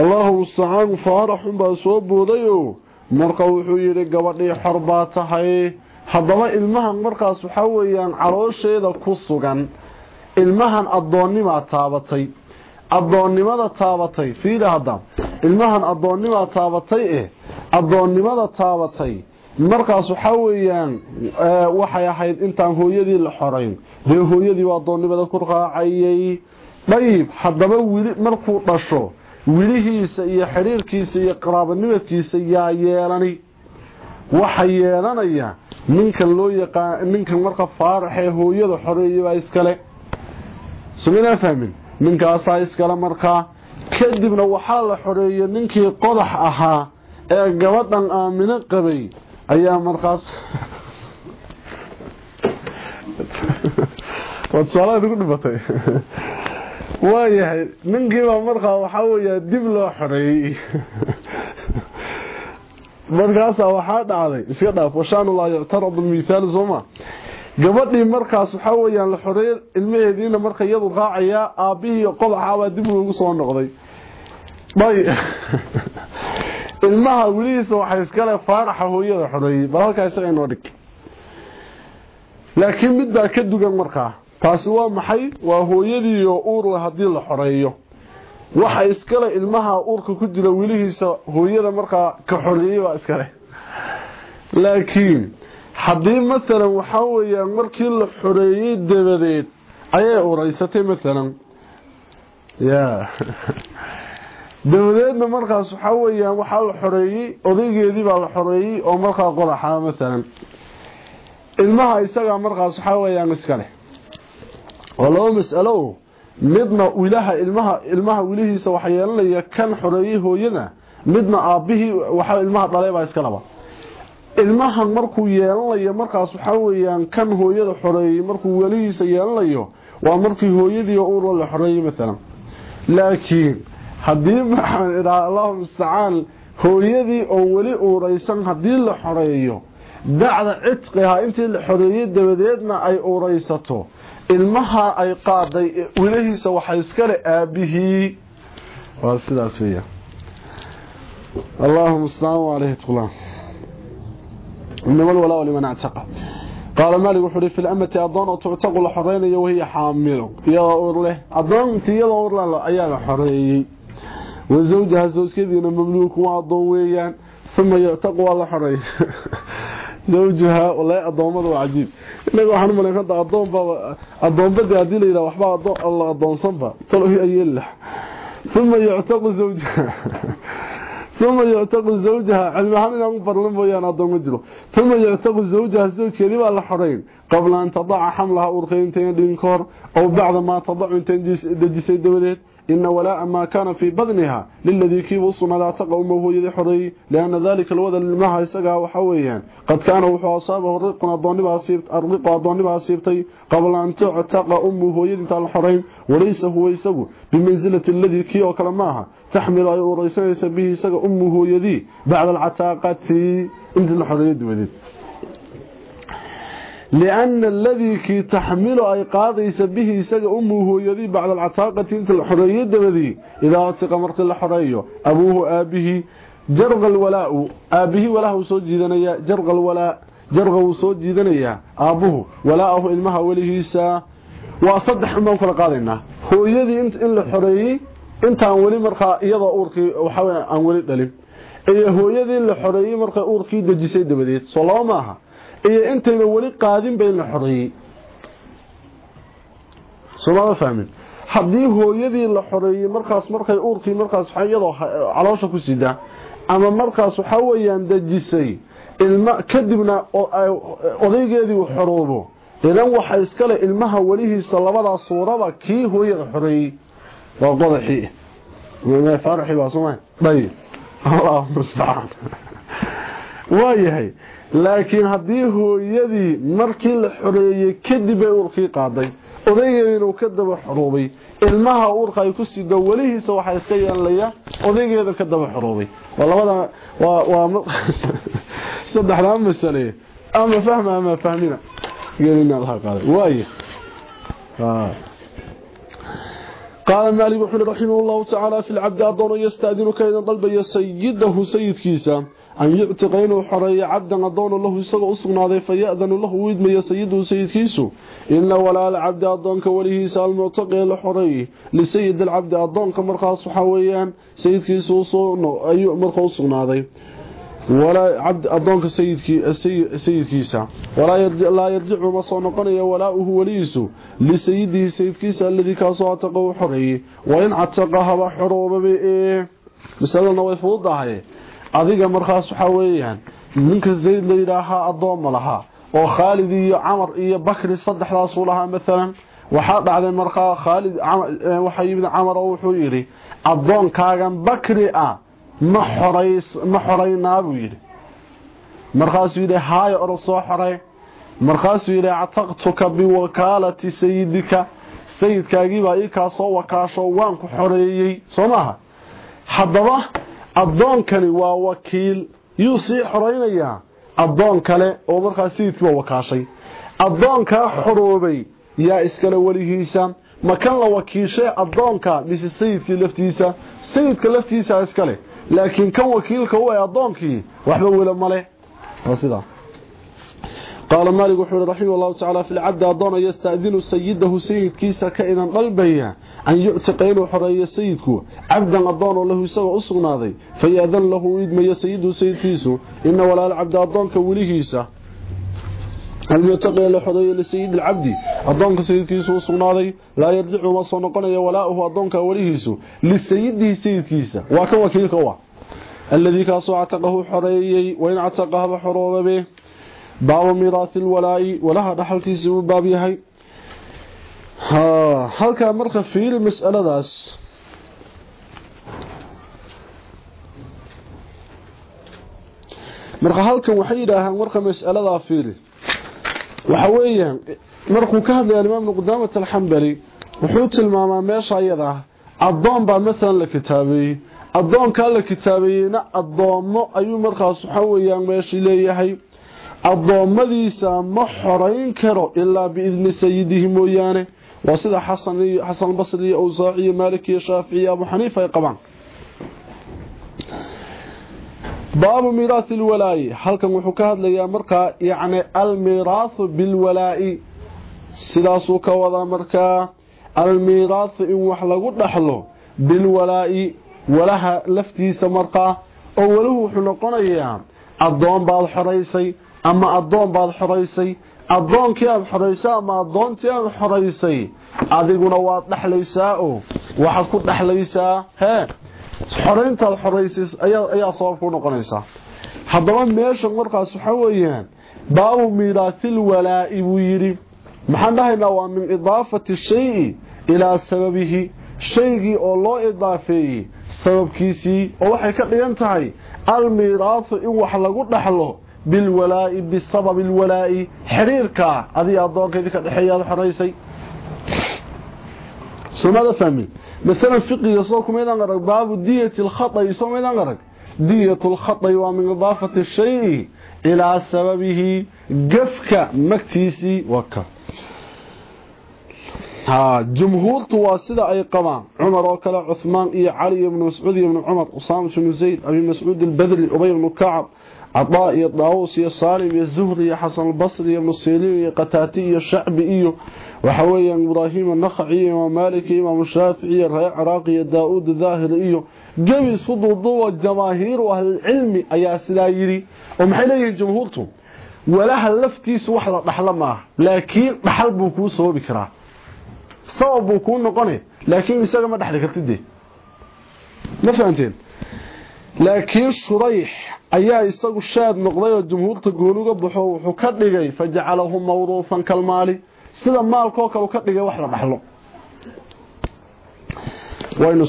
allahu mustacaan faaraxunbaa soo boodayo. Marka wuxuu yidhi gabadhii xor baa tahay. Haddaba ilmahan markaas waxaa weeyaan caloosheeda ku sugan. Ilmahan addoonnimaa taabatay. Addoonnimada taabatay. Fiida hadda. Ilmahan addoonnimaa taabatay eh. Addoonnimada taabatay. Markaas waxaa weeyaan waxay ahayd intaan hooyadii la xorayn. Dee hooyadii waa addoonnimada ku raacayay. Dayib haddaba wili markuu dhasho wilihiisa iyo xidhiirkiisa iyo qaraabanimadkiisa yaa yeelani. Waxa yeelanaya ninkan loo yaqaan ninkan marka faaraxee hooyada xoreeyay baa iskale. Sumina fahmin ninkaasaa iskale markaa kadibna waxaa la xoreeyay ninkii qodax ahaa ee gabadhan aamino qabay ayaa markaas <laughs> wadsaalada ku dhibatay <laughs> waayahay. Ninkiibaa markaa waxaa weeyaa dib loo xoreeyey. Markaasaa waxaa dhacday iska dhaaf washaanullah yuctaradu mithaal sooma gabadhii markaas waxaa weyaan la xoreeye ilmaheediina marka iyadu raacayaa aabbihii qodaxaabaa dib loogu soo noqday. Bay ilmaha welihiisa waxay iskale faaraxa hooyada xoreeyey bal halkaa isaga inoo dhig. Laakiin mid baa ka dugan markaa taasi waa maxay? Waa hooyadiiyo uurle haddii la xoreeyo. Waxa iskale ilmaha uurka ku jira welihiisa hooyada markaa ka xoreeyey baa iskale laakiin haddii maalan waxaa weeyaan markii la xoreeyey dabadeed ayay ureysatay maalan ya <laughs> dabadeedna markaas waxaa weeyaan waxaa la xoreeyey odaygeedii baa la xoreeyey oo markaa qodaxaa maalan ilmaha isagaa markaas waxaa weeyaan iskale waa laba mas'alo midna wilaha ilmaha ilmaha wilihiisa waxa yeelanaya kan xoreeyey hooyada midna aabbihii waxa ilmaha dhalay baa iska laba ilmahan markuu yeelanayo markaas waxa weeyaan kan hooyada xoreeyey markuu welihiisa yeelanayo waa markii hooyadii uur la xoreeyey maalan laakiin haddii maxaan idhaa allahu mustacaan hooyadii oo weli uuraysan haddii la xoreeyo bacda cidqihaa intii la xoreeyey dabadeedna ay uuraysato ilmaha ay qaaday wilihiisa waxa iskale aabihii waa sidaas weeya. اللهم استعان وعليه تقلان إنما الولاء لمن اعتقى قال مالك وحري في الأمة أضان تعتق لحرين وهي حامل يا أورله أضان تي يا أورله أيها حري وزوجها زوج كذين مملوك وأضان ويان ثم يعتق والله حري zawjaha walaa adoomada waa cajiib inaga waxaan malayn ka adoon baa adoon badi hadii la yiraahdo waxba adoon alla adoonsan ba talo ay yeelah thumma yu'taqu zawjaha ثم يعتق زوجها علمها انه بدل مويان ادوم جلو ثم يعتق زوجها زوجكيدي waa la xoreyn qabla an tadaca hamlaha urqeynteen dhinkor oo bacda ma tadacu inta dajisay dawadeed إن ولاء ما كان في بدنها للذي كي وصنا لا تقع أمه يدي حري لأن ذلك الوضع للمها يسقى وحويا. قد كان وحو أصابه الرق الضونبها سيبتي قبل أن تعتق أمه يدي الحرين وليس هو يسقى بمنزلة الذي كي وكلماها تحمل أي وريسانيس به يسقى أمه يدي بعد العتاقة انت الحرية وديد لأن الذي كي تحمل أي قاضيس به إساق أمه يذي بعد العتاقة إنت الحرية دمذي إذا أعتق مرت الحرية. أبوه آبه جرغ الولاء. آبه وله سجدنيا جرغ الولاء. جرغه يا أبوه ولاءه إلمها ولهيسا وأصدح أمه كلا هو يذي إنت إن الحرية. إنت أولي مرخى. يضا أوركي وحاوي أولي دليل إيه هو يذي الحرية مرخى أوركي دجسي دمذي صلاة معها qaadin bay la xoreeyey soomada fahmin haddii hooyadii la xoreeyey markaas markay uurkii markaas iyadoo caloosha ku sidaa ama markaas waxaa weeyaan dejisay ilma kadibna odaygeedii uu xoroobo idan waxa iskale ilmaha welihiisa labadaa suuraba kii hooyada xoreeyey waa qodaxii faaraxii baa soma dayib allah mustacaan waayahay laakiin haddii hooyadii markii la xoreeyey kadib ay uurkii qaaday odaygeediina uu ka daba xoroobay ilmaha uurka ay ku sido welihiisa waxaa iska yeelaya odaygeeda ka daba xoroobay waa labada waa saddexdaa masale ama fahma ama fahmina waaye قال مالك بن رحمه الله تعالى في العبد أدون يستأذن كيدا طلب سيده سيد كيسا أن يعتقين حرية عبدا أدون الله يسغى أصغنا فيأذن له ويدمي سيده سيد كيسو إن ولا العبد أدون كوليه سال معتقي لحرية لسيد العبد أدون كمرخاص حويان سيد كيسو أي مرخاص أصغنا ولا عبد أدونك سيدكي سيدكيسا ولا يرجع لا يرجع ما سو نقنيا ولاؤه وليسو لسيده سيدكيسا الذي كاسو عتقه حريه وإن عتقها حروب بإيه مثلا way fuudahay adiga markaas waxa weeyaan ninka zayd la yiraaha adoon malaha oo Khalid iyo Amr iyo Bakri saddexdaas uu lahaa mesela waxa dhacday markaa Khalid waxa yimid Amr oo wuxuu yiri adoonkaagan Bakri ah ma ma xoraynaa buu yidhi. Markaasuu yidhi haayo oro soo xoray. Markaasuu yidhi actaqtuka biwakaalati sayidika sayidkaagiibaa ii kaa soo wakaasho waan ku xoreeyey. Soo haddaba addoonkani waa wakiil. Yuu sii xoraynayaa. Addoon kale oo markaa siidkiiba wakaashay. Addoonkaa xoroobay yaa iskale walihiisa ma kan la wakiishee addoonka dhisi sayidkii laftiisa. Sayidka laftiisa iskale laakiin kan wakiilka u ay addoonkii waxba wela male sida qaala maalig wuxuu ihi raximah allahu tacala filcabdi addoon an yastaadinu sayidahu sayidkiisa ka idan dhalbaya. قلبيا أن يعتقين حرية سيدك عبدا أدون له سوى أصغنا ذي فيأذن له إذن يسيده سيد كيسو إن ولا العبد أدون كوليكيسا هل يتقي لحظي لسيد العبد أدونك سيد كيسو صنادي لا يرجع ما صنقنا ولاؤه أدونك وليهيسو لسيده سيد كيسا وكا وكيلك هو الذي كاسو عتقه حريي وإن عتقه بحروب به باب ميراث الولاء ولها دحل كيسو باب يحي ها هل ha halka marka fiil mas'aladaas. Marka halkan waxay yiraahdaan marka mas'alada fiil. Waxa weeyaan markuu ka hadlay imaam qudamah al-hanbali wuxuu tilmaamaa meesha ayada adoon baa midan la kitaabay. Adoonka la kitaabayna adoomo ayuu markaas waxa weeyaan meesha leeyahay. Adoomadiisa ma xoreyn karo ilaa biidni sayidihi mooyaane waa sida xasan xasan basri iyo awsaaci iyo maalik iyo shaafici iyo abu xaniifa ay qabaan. Baabu miiraas alwalaayi halkan wuxuu ka hadlayaa markaa yacni almiiraasu bilwalaa'i. Sidaasuu ka wadaa markaa almiiraasu in wax lagu dhaxlo bilwalaa'i walaha laftiisa markaa oo weluhu wuxuu noqonayaa addoon baad xoraysay ama addoon baad xoraysay addoonkii aad xoraysay ama addoontii aad xoraysay adiguna waad dhexlaysaa oo waxaad ku dhexlaysaa hee xorayntaad xoraysay ayaa sabab ku noqonaysaa. Haddaba meeshan markaas waxa weeyaan baabu miiraasil walaa'i buu yidhi. Maxaan dhahaynaa waa min idaafati shayi ilaa sababihi. Shaygii oo loo idaafeeyey sababkiisii oo waxay ka dhigan tahay almiiraasu in wax lagu dhaxlo bisababi alwalaa'i xiriirkaa adiga addoonkeedii ka dhexeeya aad xoraysay soomada fahmin مثلا فقه صوكم إذا نرق باب دية الخطأ صوم إذا نرق دية الخطأ ومن إضافة الشيء إلى سببه قفك مكتيسي وكا. ها جمهور تواسدة أي قمان عمر وكلا عثمان إيه علي بن مسعود بن عمر أسامة بن زيد أبي مسعود البدري أبي بن كعب. عطاء الضاوس يصالب الزهري يا حسن البصري يا مصيري يا قتاتي يا شعبي إيو وحويا إبراهيم النخعي ومالك إمام الشافعي الرياء عراقي يا داود الظاهر إيو قمي صدو الضوء الجماهير وهل العلم سلايري. أسلايري ومحليا ولا ولها اللفتيس وحلا تحلمها لكن تحلبوا بوكو سوى بكرا سوى بوكو نقني. لكن إساق ما تحلق التدي. نفع أنتين لكن شريح ayaa isagu shaad noqday oo jumhuurta goonuga baxo wuxuu ka dhigay fajacalahu mawruufan kalmaali sida maalkoo kale ka dhigay wax la dhaxlo.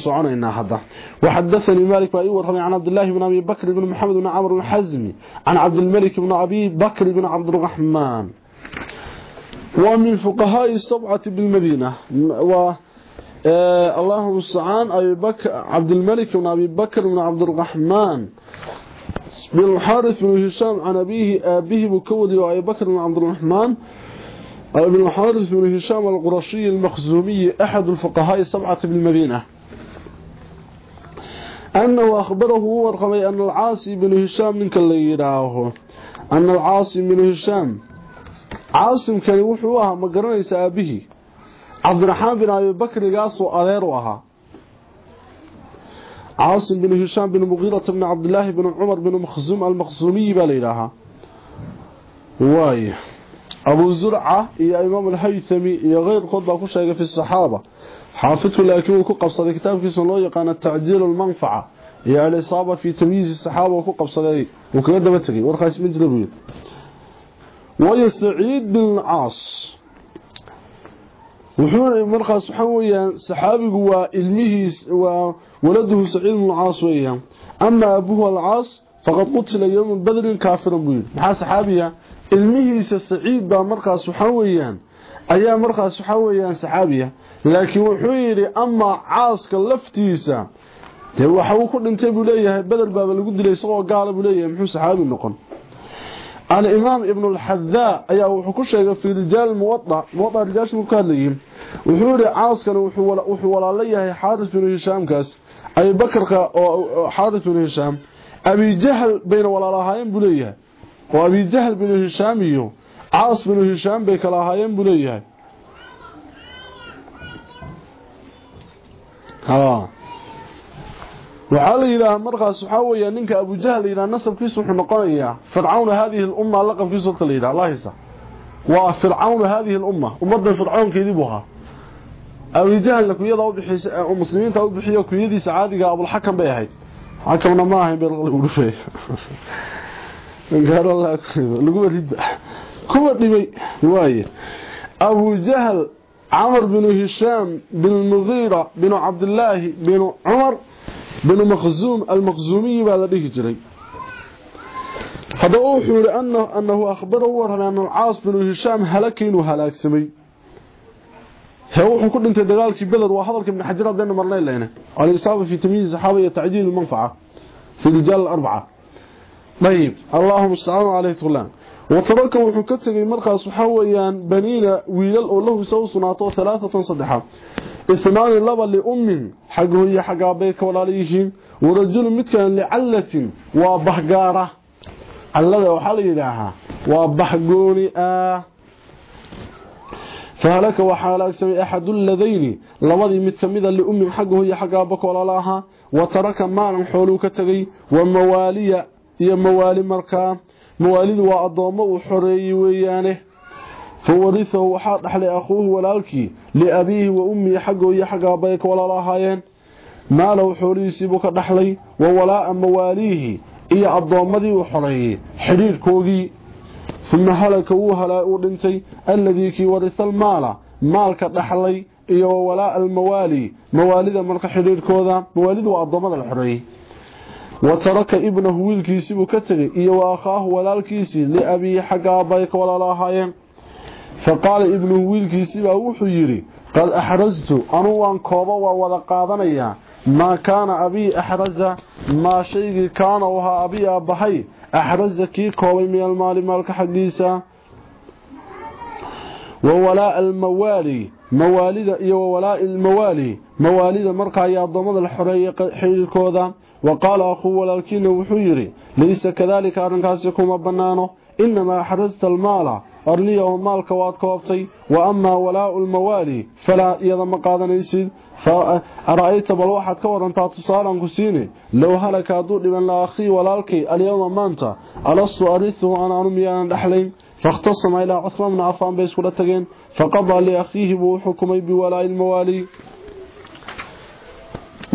Soconaynaa hadda. وحدثني مالك بن ورمي عن عبد الله بن أبي بكر بن محمد بن عمرو الحزمي عن عبد الملك بن أبي بكر بن عبد الرحمن ومن فقهاء السبعة بالمدينة و اللهم المستعان أبي بكر عبد الملك بن أبي بكر بن عبد الرحمن بن الحارث بن هشام عن أبيه أبيه بكودي وأبي بكر بن عبد الرحمن. بن الحارث بن هشام القرشي المخزومي أحد الفقهاء السبعة بالمدينة أنه أخبره ورقمي أن العاصي بن هشام منك اللي يراه أن العاصي بن هشام عاصم كان وحوها مقرنيس أبيه. عبد الرحمن بن أبي بكر قاسو أذيرها عاصم بن هشام بن مغيرة بن عبد الله بن عمر بن مخزوم المخزومي بليلها واي. أبو زرعة يا إمام الحيثمي يا غير قضى كشيء في الصحابة. حافظه لكن كقبصد كتاب في صنويه كان التعجيل المنفعة يا الإصابة في تمييز الصحابة وكقبصد وكقدمتك ورخيص من جلبيه ويا سعيد بن العاص. وحور مرخا سبحان ويا هو علمه وولده سعيد العاص ويا. أما أبوه العاص فقد قتل يوم بدر كافر مبين ما صحابيا علمه سعيد با مرخا سبحان ويا. أيا مرخا سبحان ويا لكن وحويري أما عاص كلفتيسا. ده waxa uu ku dhintay buu leeyahay badal baaba lagu dilay isagoo gaalab u leeyahay muxuu الإمام ابن الحذاء أيها وحكوشة في رجال موطع موطع رجال مكادلين وحوري عاص كان وحوالا ليه حادث بن هشام كاس. أي بكر حادث بن هشام. أبي جهل بين ولالاهايين بلية. وأبي جهل بن هشام يو. عاص بن هشام بيك لاهايين بلية. ها. وعلي إلى مرقى سحاوه يا نينك أبو جهل إلى نسبكي سو نقنيا فرعون هذه الأمة لقب في سوت الليل الله يسع وفرعون هذه الأمة. أمة فرعون كذبها أبو جهل لك يدا أو المسلمين أو مسلمين تا سعادة بخيو ابو الحكم بهي حكمنا ما هي بالغرفه من قال الله أكسب. لو ريد كو ديبي وايه أبو جهل عمر بن هشام بن المغيرة بن عبد الله بن عمر بن مخزوم المخزومي بعد ذلك جري. فدعوه لأنه أنه أخبره ورهم أن العاص بن هشام هلكين وهلاك سمي. هوح كل أنت دقالك بلد وحضرك من حجرات بين مرلين لنا على الإصابة في تمييز الزحابية تعديل المنفعة في الجال الأربعة. طيب اللهم استعانوا عليه تغلان وتركه wuxuu ka tagay markaas waxa weeyaan baniina wiilal oo lahu soo sunaato 3 saddexa ismaan laba li ummi xagu iyo xagaabay ka walaalihiin warajul midkan li'allatin waa bahgaara allada waxa la yiraahaa waa bahgooni ah فهلك وحالك سمي أحد الذين لبدي متمدا لأمي حقه هي حقابك ولا لها وترك مالا حولوك تغي وموالي هي موالي مركا مواليد وأضوما وحري ويانه فورثه وحاط أحلى أخوه ولالكي لأبيه وأمي حقه هي حقابك ولا لهاين ماله حولي سيبك دحلي وولاء مواليه إيا أضومدي وحري حرير كوغي ثم هلك وهلا ودنتي الذي كي ورث المال مالك دحلي iyo walaa almawaali mawaalida marka xiriirkooda mawaalidu waa adoomada la xoreeyay akhaahu walaalkiisii liabii xagga aabay ka walaalahaayeen faqaala ibnuhu wiilkiisii baa wuxuu yidhi qad axrastu anuu waan koobo waa wada qaadanayaa maa kaana abii axraza maa shaygii kaana u ahaa abii aabbahay axraza kii koobay min almaali maalka xaggiisa وولاء الموالي موالد iyo وولاء الموالي موالد marka ay adoomada la xoreeyay xiriirkooda وقال أخو ولكن وحيري ليس كذلك أرنكاسكم بنانه إنما حرزت المال أرليه مالك واتكوابتي وأما ولاء الموالي فلا يضم قادن يسيد. فأرأيت بالواحد كورا تتصالا كسيني لو هلك أدود لمن لا أخي ولالكي اليوم مانتا ألست أرثه أنا أنميان أحلين فاختصم إلى عثمان بن عفان بيسكولتكين فقضى لأخيه بوحكمي بولاء الموالي.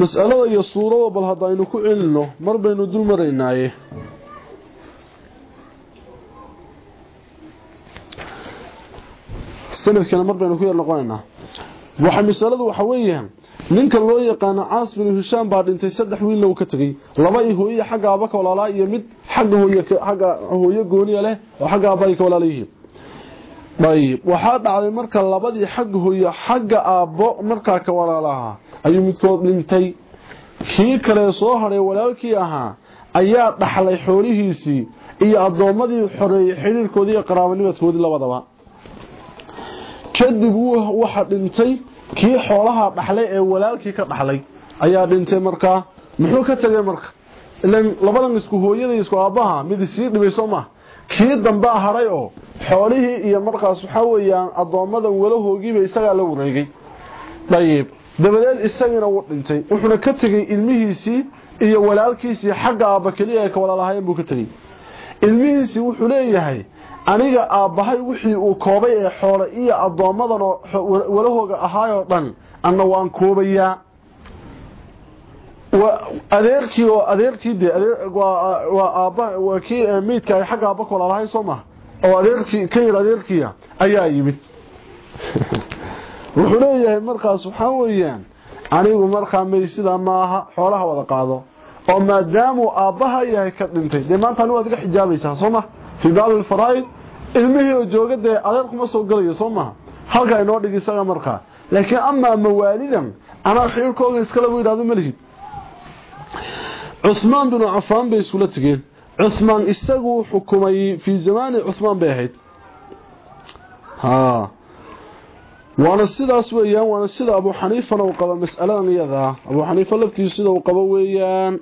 Mas'alada iyo suurada bal haddaynu ku celino mar baynu dul maraynaaye. Sanadkana mar baynu ku yar noqonaynaa waxa masaladu waxa weeyaan ninka loo yaqaano caas bin hishaam baa dhintay saddex wiilna uu ka tegey. Laba i hooye xagga ka walaalaa iyo mid xagga hooye xagga hooye gooniya leh oo xagga ay ka walaala yihiin. Ayib waxaa dhacday marka labadii xagga hooye xagga aabbo markaa ka walaalaha ayuu midkood dhintay. Kii kale soo hadhay walaalkii ahaa ayaa dhaxlay xoolihiisii iyo addoommadii xoreeyey xiriirkoodii iyo qaraabanimadkoodii labadaba. Kadib waxa dhintay kii xoolaha dhaxlay ee walaalkii ka dhaxlay ayaa dhintay markaa muxuu ka tagay marka? Ilan labadan isku hooyada isku aabbaha mid sii dhibay soo ma kii dambe haray oo xoolihii iyo markaas waxa weeyaan addoommadan walahoogiiba isagaa la wareegay. Dayib dabadeed isagina wuu dhintay. Wuxuuna ka tegey ilmihiisii iyo walaalkiisii xagga aabba keliya ay ka walaalahaayeen buu ka tegey. Ilmihiisii wuxuu leeyahay aniga aabbahay wixii uu koobay ee xoole iyo addoommadan oo walahooga ahaayoo dhan anna waan koobayaa. Adeerkii oo adeerkii de waa aabba waa kii meydka ay xagga aabba ka walaalahayn soo maha oo adeerkii ka yar adeerkiia ayaa yimid <laughs> wuxuu leeyahay markaas waxaa weeyaan anigu markaa may sidaa maaha xoolaha wada qaado oo maadaamuu aabbaha yahay ka dhintay. Dee maanta anigu waad iga xijaabaysaa soo ma? Fii baabi lfaraa'id ilmihii oo jooga dee adeer kuma soo gelayo soo maha halkaa inoo dhig isaga markaa. Laakiin amaa mawaalidan anaa xiriirkooga iskale buu yidhahdo malihid cuhmaan binu cafaan bay iskula tegeen cuhmaan isaguu xukumay fii zamaani cuhmaan bay ahayd waana sidaas weeyaan waana sida abu xaniifana uu qabo mas'aladan iyadaa abu xaniifa laftiisu sida uu qabo weeyaan.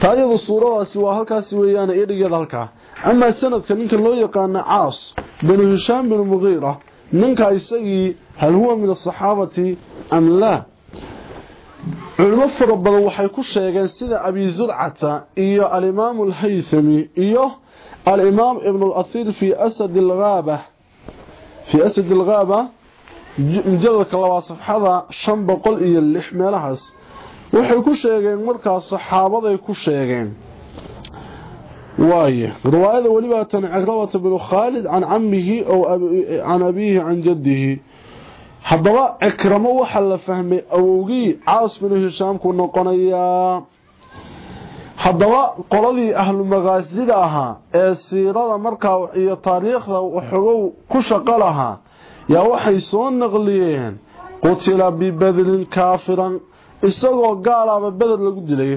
Taayadu suuradaasi waa halkaasi weeyaan iyo dhigeeda halkaa. Amaa sanadka ninka loo yaqaano caas binu hishaam binu mugiira ninka isagii hal huwa min asaxaabati am laa? Culimo fara badan waxay ku sheegeen sida abi zurcata iyo alimaamu alhaythami iyo alimaam ibn اlahir fi asad algaaba asad algaaba mujaladka labaa safxada shan boqol iyo lix meelahaas waxay ku sheegeen markaas saxaabaday ku sheegeen waaye riwaayada weliba tan cagrawata binu khaalid can camihi ow can abiihi can jaddihi haddaba cikramo waxaa la fahmay awowgii caas binu hishaamku noqonayaa haddaba qoladii ahlu makaasida ahaa ee siirada markaa iyo taariikhda xogow ku shaqo lahaa yaa waxay soo naqliyeen qutila bibadrin kaafiran isagoo gaalaaba beder lagu dilay?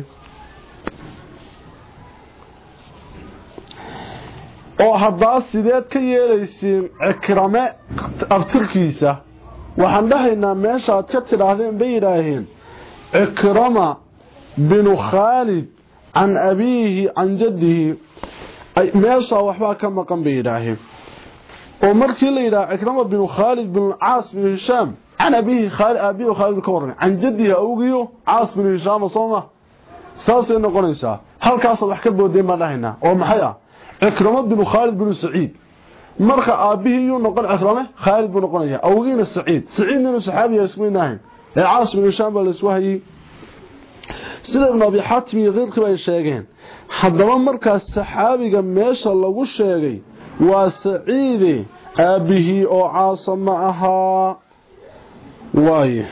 Oo haddaa sideed ka yeelaysiin cikrame abtirkiisa waxaan dhahaynaa meeshaaad ka tidhaahdeen bay yidhaaheen cikrama binu khaalid can abiihi can jaddihi meeshaa waxbaa ka maqan bay yidhaaheen oo markii la yidhaha cikrama binu khaalid binu caas binu hishaam can abiihi aabihi khaalid ka warramay can jaddihi awgiyo caas binu hishaama sooma saasay noqonaysaa halkaasaad wax ka boodeen baan dhahaynaa oo maxay ah cikramo binu khaalid binu saciid marka aabihii yuu noqon cikrame khaalid buu noqonaya awgiina saciid saciidna inuu saxaabiya la isku hayay sida ibn abi xaatim iyo keyrkiiba ay sheegeen haddaba markaas saxaabiga meesha lagu sheegay waa saciide aabihii oo caasa ma ahaa. Waaye.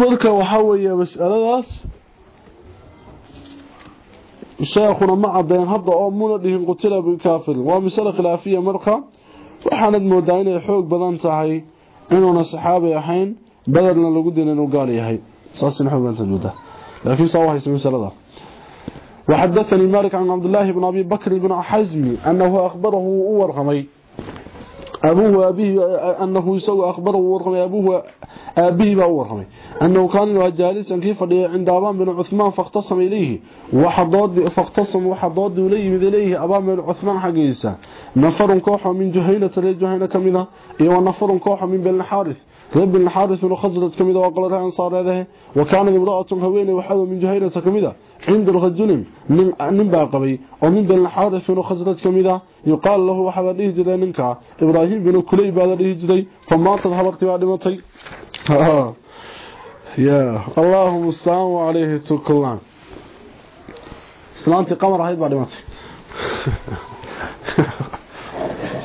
Marka waxaa weeye mas'aladaas sheekhuna ma cadeen hadda oo muna dhihin qutila bikaafir waa masale khilaafiya marka waxaanad moodaa inay xoog badan tahay انونا صحابي احين بدلنا لو قدنا انو قال يحي صاص نحب انت جوده لكن صوحي سمي سلطة. وحدثني مالك عن عبد الله بن أبي بكر بن حزم أنه أخبره أورغمي أبوه أبيه أنه يسوى أخبره ورغمي أبوه أبيه ورغمي أنه كان جالسا كيف عند أبان بن عثمان فاختصم إليه. وحضاد فاختصم وحضاد إليه إليه أبان بن عثمان حقيسا نفر كوحة من جهينة للجهينة كمذا ونفر كوحة من بن الحارث. ثوب النحارث من خزرت كميدة وقلتها انصار هذا وكان ذي مرأة الهوين وحاد من جهيرة كميدة. عند الغجلم من باقبي. ومن ذي النحارث من خزرت كميدة. يقال له وحبا ليه جدي ننكع إبراهيم بن كلي بعد ليه جدي فما تذهب اقتباع لمطي <laughs> يا اللهم السلام عليه تكلا سلامتي قمر هيد بعد لمطي <laughs>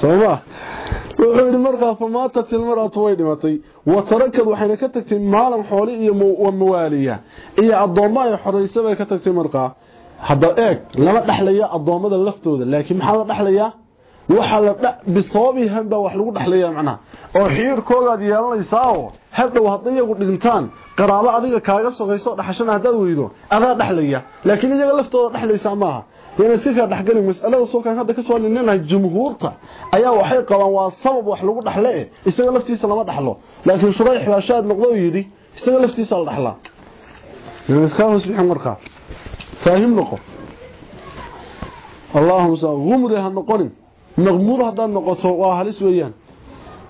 صباح wuxuu yidhi markaa famaatat ilmaratu way dhimatay. Wa tarakad waxayna ka tagtay maalan xooli iyo mawaaliya. Iyo addoommo ay xoraysa bay ka tagtay markaa. Hadda eeg lama dhexlaya addoommada laftooda laakiin maxaa la dhexlayaa waxaa la bisababihan baa wax lagu dhexlaya macnaha. Oo xiriirkoodaad yeelanaysaa oo hadhow hadday iyagu dhintaan qaraabo adiga kaaga sogayso dhaxashana haddaad weydo adaa dhexlaya laakiin iyaga laftooda dhexlaysaa maaha yana si ka dhaxgalin mas'alada soo kan hadda ka soo linaynahay jumhuurta ayaa waxay qabaan waa sabab wax lagu dhaxlo ee isaga laftiisa lama dhaxlo laakiin shuraax baa shaad noqdo yiri isaga laftiisa la dhaxlaa iska hosbiixan markaa faahim noqo اللهم صغمد هالنقرن مغمود هذا النقطه واهلس ويان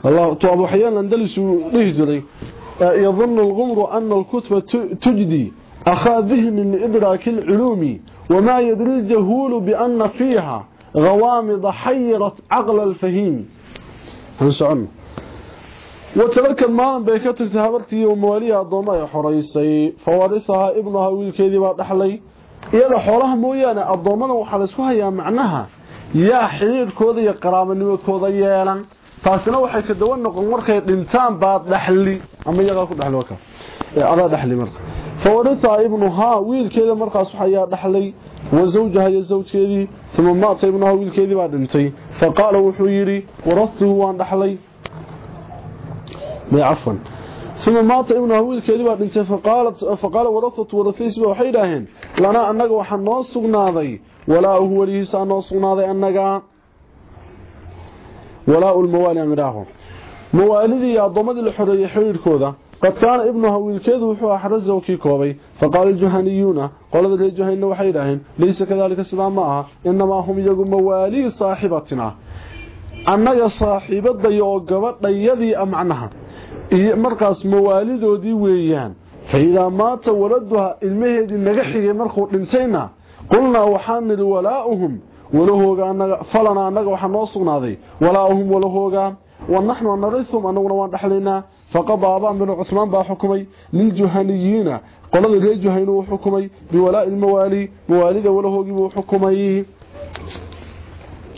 الله تو ابو حيان الاندلس دهجري يظن الغمر أن الكتب تجدي أخاذه من إدراك العلوم وما يدري الجهول بأن فيها غوامض حيرت عقل الفهيم. هنسعنه وتلك المعلم بيكات اكتهابتي ومواليها الضوماء حريسي فوارثها ابنها ويلكيدي واتحلي إذا حولها مويانا الضوماء وحرسوها يا معنها يا حير كوذي قرام النوى كوذي يالا فاسنو حيك دوانو قموركي الانتان بات لحلي أما يغاكو لحلوكا أرى لحلي مركب فورثها ابنها ويلكيدا markaas waxa ayaa dhaxlay wazawjaha iyo zawjeedii thumma maata ibnaha wiilkeedii baa dhintay faqaala wuxuu yiri warathu waan dhaxlay may afwan thumma maata ibnaha wiilkeedii baa dhintay faqaala faqaala warathatu warathaysi waxay yiraahdeen lana annaga waxa noo sugnaaday walaa huwa liisa noo sugnaaday annaga walaa ulmawali amirahu mawalidi ya domadii la xoreeyay xiriirkooda qad kaana ibnuha wiilkeedu wuxuu axrazahu kii koobay faqaala juhaniyuuna qolada reer juhayna waxay yidhaaheen laysa kadalika sidaa ma aha inamaa hum iyagu mawaalii saaxibatina. Annaga saaxiibadaya oo gabadhayadii a macnaha iyo markaas mawaalidoodii weeyaan fa idaa maata waladuha ilmaheedii naga xigay markuu dhintayna qulnaa waxaan nidhi walaa'uhum walahooga anaga falana annaga waxaa noo sugnaaday walaa'uhum walahooga wa naxnu narithum annaguna waan dhexlaynaa baa xukumay liljuhaniyiina qolada reer juhaynu uu xukumay biwalaa'i lmawaali mawaalida walahoogii buu xukumay.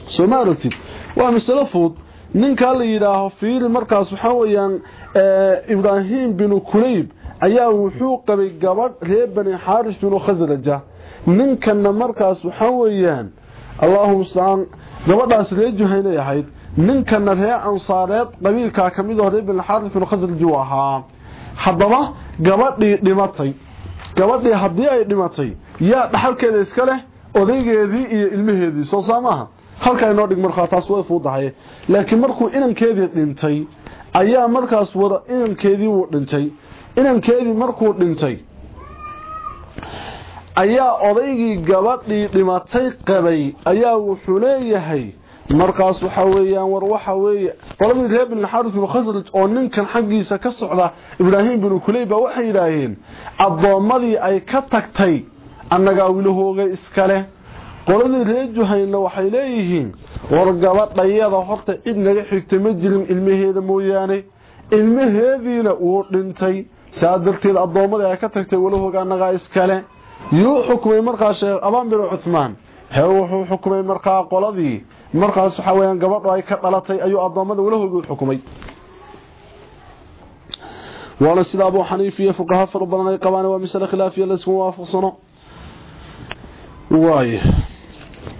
Soo ma aragtid? Waa masalo fudud. Ninkaa la yidhaaho fiiri markaas waxaa weeyaan ibraahim binu kulayb ayaa wuxuu qabay gabadh reer bani xaaris binu khasraja ninkana markaas waxaa weeyaan allahu mustacaan gabadhaas reer juhaynay ahayd ninkana reer ansaareed qabiilkaa ka mid oo reer bani xaaris binu khasraji u ahaa. Haddaba gabadhii dhimatay. Gabadhii haddii ay dhimatay yaa dhaxalkeeda iska leh odaygeedii iyo ilmaheedii soo saa maaha halkaa inoo dhig markaa taas way fuudahay laakiin markuu inankeedii dhintay ayaa markaas wada inankeedii wuu dhintay. Inankeedii markuu dhintay ayaa odaygii gabadhii dhimatay qabay ayaa wuxuu leeyahay markaas waxa weeyaan war waxa weeye qoladii reer bin xaaris bin khasraj oo ninkan xaggiisa ka socda ibraahim bin kuleyba waxay yidhaaheen addoommadii ay ka tagtay annagaa wilahooga iskale qoladii reer juhayna waxay leeyihiin war gabadhayada horta cid naga xigta ma jirin ilmaheeda mooyaane. Ilmaheediina wuu dhintay. Saa darteed addoommadii ay ka tagtay walahooga annagaa iskale yuu xukumay markaa sheekh abaan bin cuthmaan. Hee wuxuu xukumay markaa qoladii markaas waxa weeyaan gabadho ay ka dhalatay ayuu adoomada wala horgood xukumay. Waana sida Abu Haniifa iyo fuqaha fara badan ay qabaan waa misal khilaafiye la isku waay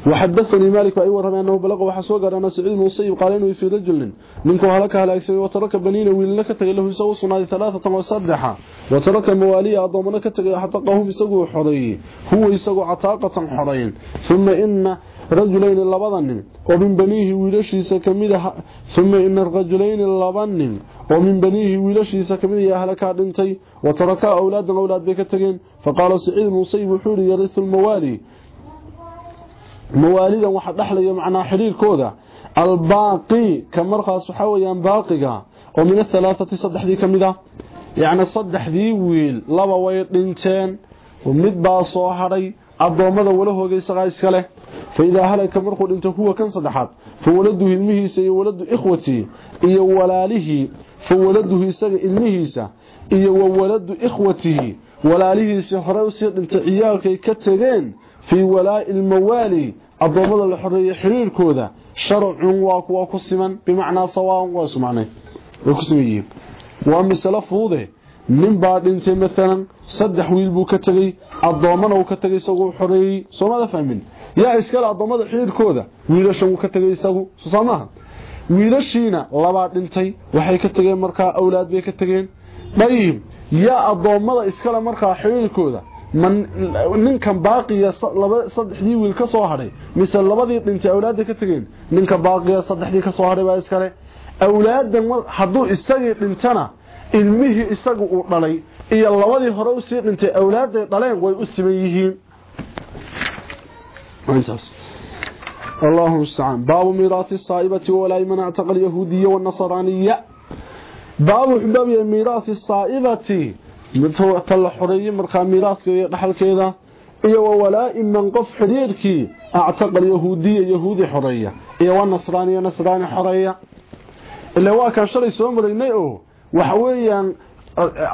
وحدثني مالك وأي ورمي أنه بلغ وحسوه قال أنا سعيد موسي قال إنه في رجل منكم هلك هلاكسي وترك بنين ويلنك تغيله يسوي صناعي ثلاثة وصدحة وترك موالية أضمنك تغيله حتى قهم يسوي حري هو يسوي عطاقة حرين ثم إن رجلين اللبضن ومن بنيه ويلشيس كميدة ثم إن الرجلين اللبن ومن بنيه ويلشيس كميدة يهلك عدنتي وترك أولادا أولاد بكتغين فقال سعيد المصيب حولي يرث الموالي مواليدا waxa dhaxlaya macnaa xiriirkooda albaaqi ka markaas waxa weeyaan baaqiga oo min athalaathati saddexdii ka mid ah yacni saddexdii wiil laba way dhinteen mid baa soo hadhay addoommada walahooga isagaa iska leh walaalihii fa waladuhu isaga ilmihiisa iyo wa waladu ikhwatihi walaalihiisii hore u sii dhintay ciyaalkay ka tegeen fii walaa'i ilmawaali addoommada la xoreeyey xiriirkooda sharcun waa kuwa ku siman bimacnaa sawaan waa isu macnay way ku siman yihiin waa masalo fuude nin baa dhintay maalan saddex wiil buu ka tegey addoommana uu ka tegay isaguu xoreeyey soomada fahmin yaa iskale addoommada xiriirkooda wiilashan wuu ka tegay isagu soo wiilashiina labaa dhintay waxay ka tegeen markaa awlaad bay ka tegeen. Dayib yaa addoommada iskale markaa xiriirkooda ninkan baaqiya saddexdii wiil ka soo hadhay mise labadii dhintay awlaadda ka tegeen ninka baaqiya saddexdii ka soo hadhay baa iskale. Awlaadan hadduu isagii dhintana ilmihii isagu uu dhalay iyo labadii hore u sii dhintay awlaadday dhaleen way u siman yihiin اللهم المستعان باب ميراث الصائبة ولا من اعتقل اليهودية والنصرانية باب حباب ميراث الصائبة مثل حرية مرقى ميراث دحل كذا xoreeya iyo waa nasraaniya nasraani xoreeya ilaa waa kan shalay soo maraynay oo waxa weeyaan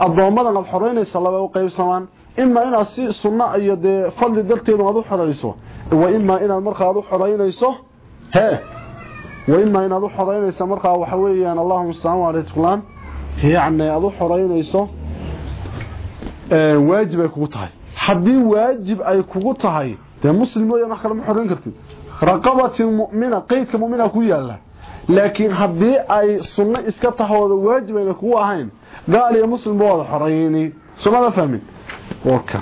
addoommadan aad xoreynaysa laba u qaybsamaan ima inaad si sunna iyo dee fadli darteedu aad u xoreyso وإما إن المرخى أدو حرينيسو ها. وإما إن أدو حرينيسو مرخى وحويا أن اللهم السلام. عليكم الآن يعني أدو حرينيسو آه، واجب أي كوتهي حدي واجب أي كوتهي ده مسلم ويا نحكي لما حرين كرتين. رقبة المؤمنة قيد المؤمنة كويا الله laakiin haddii ay sunno iska tahooda waajibayna kugu قال يا iyo muslim ba wada xoreeyeyni sunada fahmin warka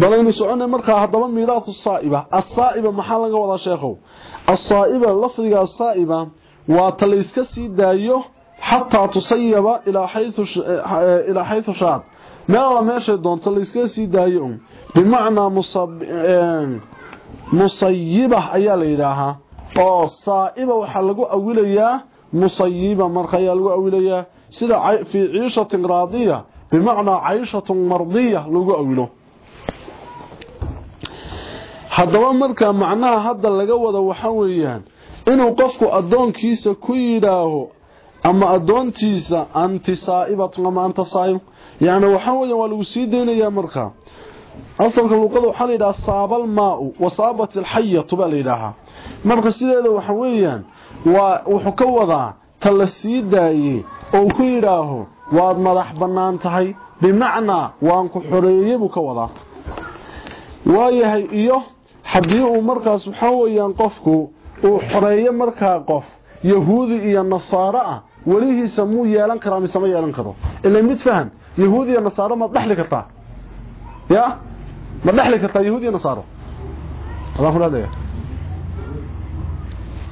balaynu soconay markaa haddaba miiraathu saa'iba. Asaa'iba maxaa laga wadaa sheekhow? Asaa'iba lafdiga asaa'iba waa ta layska sii daayo xataa tusayaba ilaa ilaa xaytu shaad. Meel alla meeshay doonto layska sii daayo bimacnaa musayiba ayaa la yidhaahaa. Oo saa'iba waxaa lagu awilayaa musayiba marka ayaa lagu awilayaa. Sida fii ciishatin raadiya bimacnaa cayshatun mardiya lagu awilo haddaba marka macnaha hadda laga wada waxa weeyaan inuu qofku addoonkiisa ku yidhaaho ama addoontiisa anti saa'ibatun ama anta saa'ib weeyaan waa lagu sii daynayaa markaa asalka luqada waxaa la yidhaha saabal maau wa saabat alxayatu la yidhaahaa marka sideeda waxa weeyaan waa wuxuu ka wadaa ta la sii daayey oo ku yidhaaho waad madax bannaan tahay. Bimacnaa waan ku xoreeyey buu ka wadaa. Waayahay iyo haddii uu markaas waxaa weeyaan qofku uu xoreeyo markaa qof yahuudi iyo nasaaro ah welihiisa muu yeelan karaa mise ma yeelan karo ila mid faham yahuudi iyo nasaaro ma dhexli kartaa ya ma dhexli kartaa yahuudi iyo nasaaro kulaadaya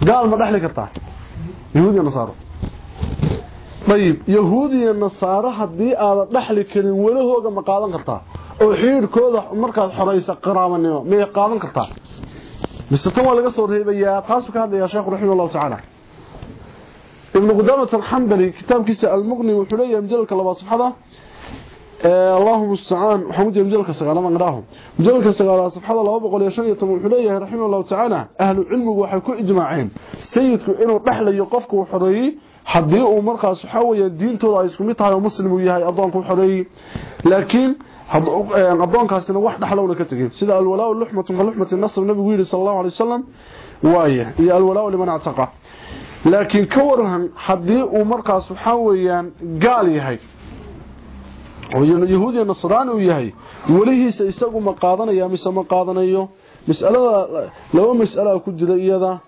gaal ma dhexli kartaa yahuudi iyo nasaaro ayib yahuudi iyo nasaaro haddii aadan dhexli karin welahooga ma qaadan kartaa oo xiirkooda markaad xoraysa qaraabannimo miyay qaadan kartaa? Mise tan waa laga soo reebayaa taasuu ka hadlayaa sheekhu raximah allahu tacaala. Ibnu qudaamat alxambali kitaabkiisa almuqni wuxuu leeyahay mujalalka labaad sabxada allahu mustacaan waxaan u jeeda mujalalka sagaalaad aan dhaaho mujalalka sagaalaad wuxuu leeyahay raximah allahu ahlu cilmigu waxay ku ijmaaceen sayidku inuu dhexlayo qofka uu xoreeyey uu markaas waxaa weeyaan diintooda ay isku mid tahay oo muslim uu yahay addoonku laakiin adoonkaasina wax dhaxlowna ka tagay sida alwalaa luhmatu luhmatu nasr nabigu yiri sallallahu alayhi wasallam waaye iyo alwalaa liman ataqa laakiin ka waran haddii uu markaas waxa weeyaan gaal yahay oo yahuudi iyo nasraani uu yahay welihiisa isagu ma qaadanaya mise ma qaadanayo? Mas'alada laba mas'ala ku jira iyada.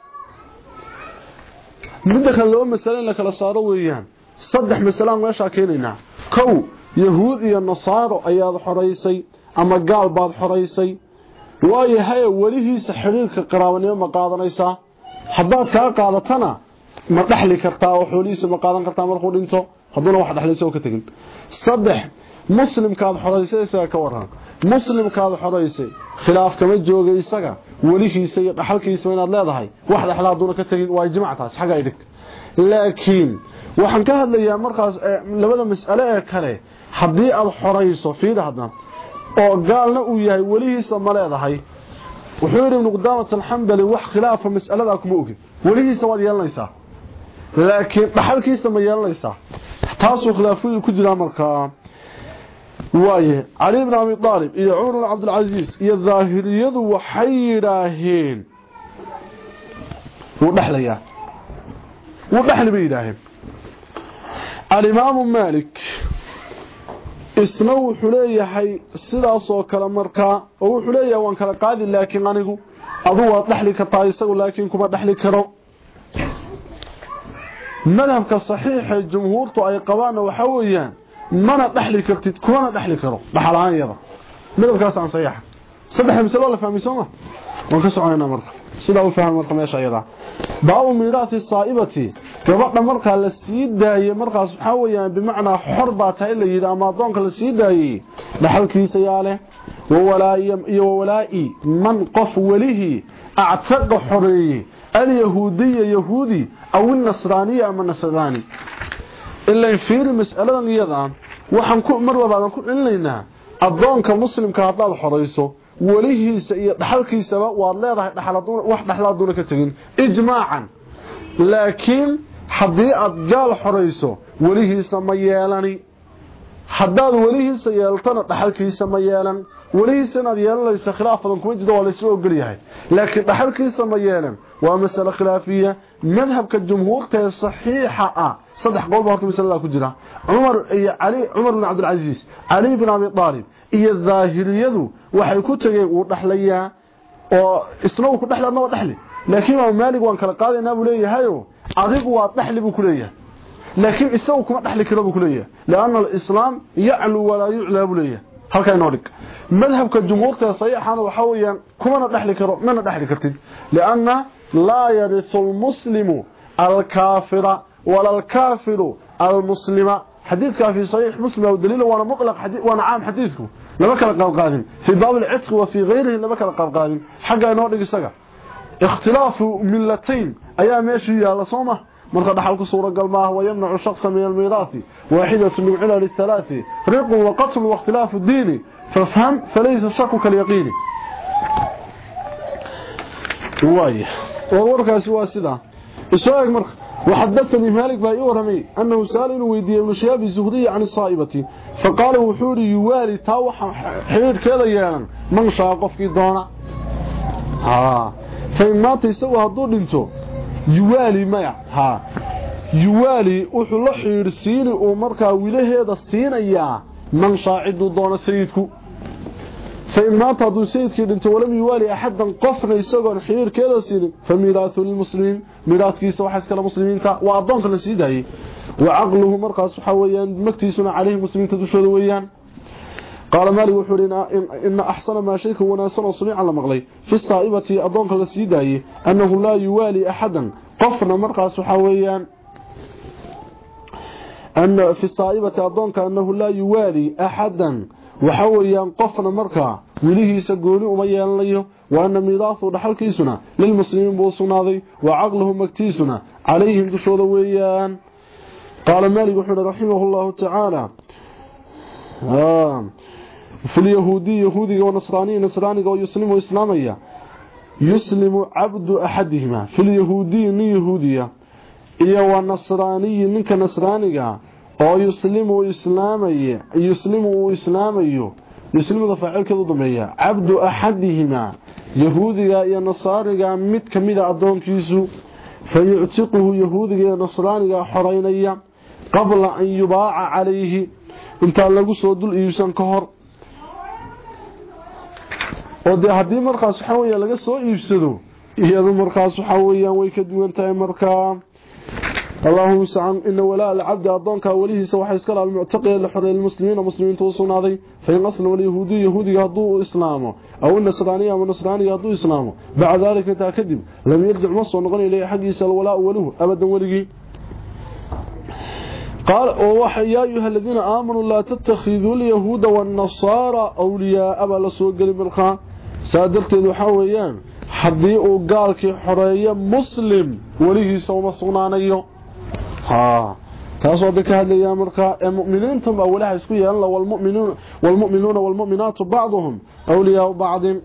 Midda kale laba mas'ala in la kala saaro weeyaan. Saddex mas'ala meesha keenayna kow yahuud iyo nasaaro ayaad xoreysay ama gaal baad xoreysay waayahay welihiisa xiriirka qaraabanimo ma qaadanaysaa haddaad kaa qaadatana ma dhaxli kartaa oo xoolihiisa ma qaadan kartaa markuu dhinto. Hadduuna wax dhexlaysa oo ka tegin. Saddex muslimkaad xoreysaysaa ka waran muslimkaad xoraysay khilaaf kama jooga isaga. Welihiisa iyo dhaxalkiisa inaad leedahay. Wax dhaxlaa duuna ka tagin waa ijmaac taas xaga ay laakiin waxaan ka hadlayaa markaas labada mas'ale ee kale haddii aad xorayso fiida hadna oo gaalna uu yahay welihiisa ma leedahay wuxuu yidhi ibnu qudaamat alxambali wax khilaafa mas'aladaa kuma ogin welihiisa waad yeelanaysaa laakiin dhaxalkiisa ma yeelanaysaa taasuu khilaafyadu ku jiraa markaa waaye cali bn abi aalib iyo cumar bn cabdilcasiis iyo daahiriyadu waxay yidhaaheen wuu dhexlayaa wuu dhexli bay yidhaaheen alimaamu maalik isna wuxuu leeyahay sidaasoo kale markaa oo wuxuu leeyahay waan kala qaadi laakiin anigu adu waad dhexli kartaa isagu laakiin kuma dhexli karo madhabka saxiixa jumhuurtu ay qabaanna waxaa weeyaan mana dhexli kartid kumana dhexli karo dhaxal ahaan iyada madhabkaas aan saxiixa saddex masalo la fahmay sooma waan ka soconaynaa marka sidaa u fahmay marka meesha iyada baabu miiraati saa'ibati gabadha markaa la sii daayay markaas waxaa weeyaan bimacnaa xor baa tahay la yidhi ama addoonka la sii daayey dhaxalkiisa yaa leh iyo wawalaa'i man qof welihii actaqa xoreeyey alyahuudiya yahuudi aw ilnasraaniya ama nasraani ilan fiiri mas'aladan iyada waxaan ku mar walbaadan ku celinaynaa addoonka muslimka haddaad xorayso welihiisa iyo dhaxalkiisaba waad leedahay wax dhexlaaduuna ka tegin ijmaacan laakiin haddii aad gaal xorayso welihiisa ma yeelani haddaad welihiisa yeeltana dhaxalkiisa ma yeelan welihiisa inaad yeelanaysa khilaaf badan kuma jiro waa laysla ogol yahay laakiin dhaxalkiisa ma yeelan waa masale khilaafiya madhabka jumhuurta ee saxiixa ah saddex qolba horta masalada ku jira cumar iyo cali cumar bin cabdilcasiis cali bin abi aalib iyo daahiriyadu waxay ku tageen uu dhaxlayaa oo isna uu ku dhaxla ma dhaxli laakiin imaam maalik waan kala qaadaynaa buu leeyahayo adigu waa dhaxli buu ku leeyahay laakiin isagu kuma dhaxli karo buu ku leeyahay laana alislaam yaclu walaa yuclaa buu leeyahay halkaa inoo dhig madhabka jumhuurta saxiixana waxa weeyaan kumana dhaxli karo mana dhaxli kartid lianna laa yarisu almuslimu alkaafira wala alkaafiru almuslima xadiidkaa fi saxiix muslim oo daliil waana mutlaq waana caam xadiidku لما كان قرقابل في باب العتق وفي غيره لما كان قرقابل حقا نور دغسغا اختلاف ملتين. أيا ماشي يا لسوما من قد حلك صورة قلما هو يمنع شخص من الميراث. واحدة من علل الثلاثه رق وقتل واختلاف الدين. فافهم فليس شكك كاليقين. واي. ووركاس هو سدا اسوق مرخ. وحدثني مالك بأي ورمي. أنه سالن ويديه لشياب الزهري عن الصائبة. فقال وحوري يوالي تاوح حير كذا يعني من شاقف في دونا ها فإن مات يسوى هدور انتو يوالي ميع ها يوالي وحو لحير سيني ومركا وله هذا السين اياه من شاعد دونا سيدكو فإن مات هدو سيدك انت ولم يوالي أحدا قفنا يسوى حير كذا سيني فميراث للمسلمين ميراثكيسا waxa iskala muslimiinta waa adoonka la siiday وعقله مرقس حويا مكتيسنا عليه المسلمين تدشود ويان. قال مالي وحورنا إن أحسن ما شيك وناسنا صنيع على مغلي. في الصائبة أضنك لسيداي أنه لا يوالي أحدا. قفنا مرقس حويا أن في الصائبة أضنك أنه لا يوالي أحدا. وحويا قفنا مرقى وليه gooni أميا ليه. وأن miidaahu دحل كيسنا. للمسلمين sugnaaday wa caqluhu magtiisuna calayhim قال مالك وحورنا رحمه الله تعالى آه في اليهودي يهودي ونصراني نصراني ويسلم إسلامية يسلم عبد أحدهما في اليهودي ني يهودية إيا ونصراني منك نصراني ويسلم إسلامي يسلم إسلامي يسلم فاعل كذا ضمية عبد أحدهما يهودي يا نصاري مد كميدا أدون كيسو فيعتقه يهودي يا نصراني حرينيا qabla an yubaaca calayhi. Intaa lagu soo dul iibsan ka hor. Oo dee haddii markaas waxaa weya laga soo iibsado iyadu markaas waxaa weyaan way ka duwan tahay markaa allahuma mustacaan ina walaa alcabdi addoonkaa welihiisa waxaa iskale almuctaqi la xoreeyay lmuslimiina muslimiinta u sugnaaday. Fain qasla walyahuudiyu yahuudiga hadduu islaamo aw nasraaniya ama nasraaniga hadduu islaamo bacda daalika intaa kadib lam yarjic ma soo noqon ilay xaggiisa alwalaau waluhu abadan weligii. قال ووحي يا أيها الذين آمنوا لا تتخذوا اليهود والنصارى أولياء. أبا لسوء قريب الخان. سادرت ذحويان حدي أو gaalkii xoreeyo muslim مسلم uma sugnaanayo ha ها. dadka بك marka الأيام awlaha isku yeelan la wal muuminuun wal muuminuuna wal muuminaatu ba'dhum awliyaa ba'd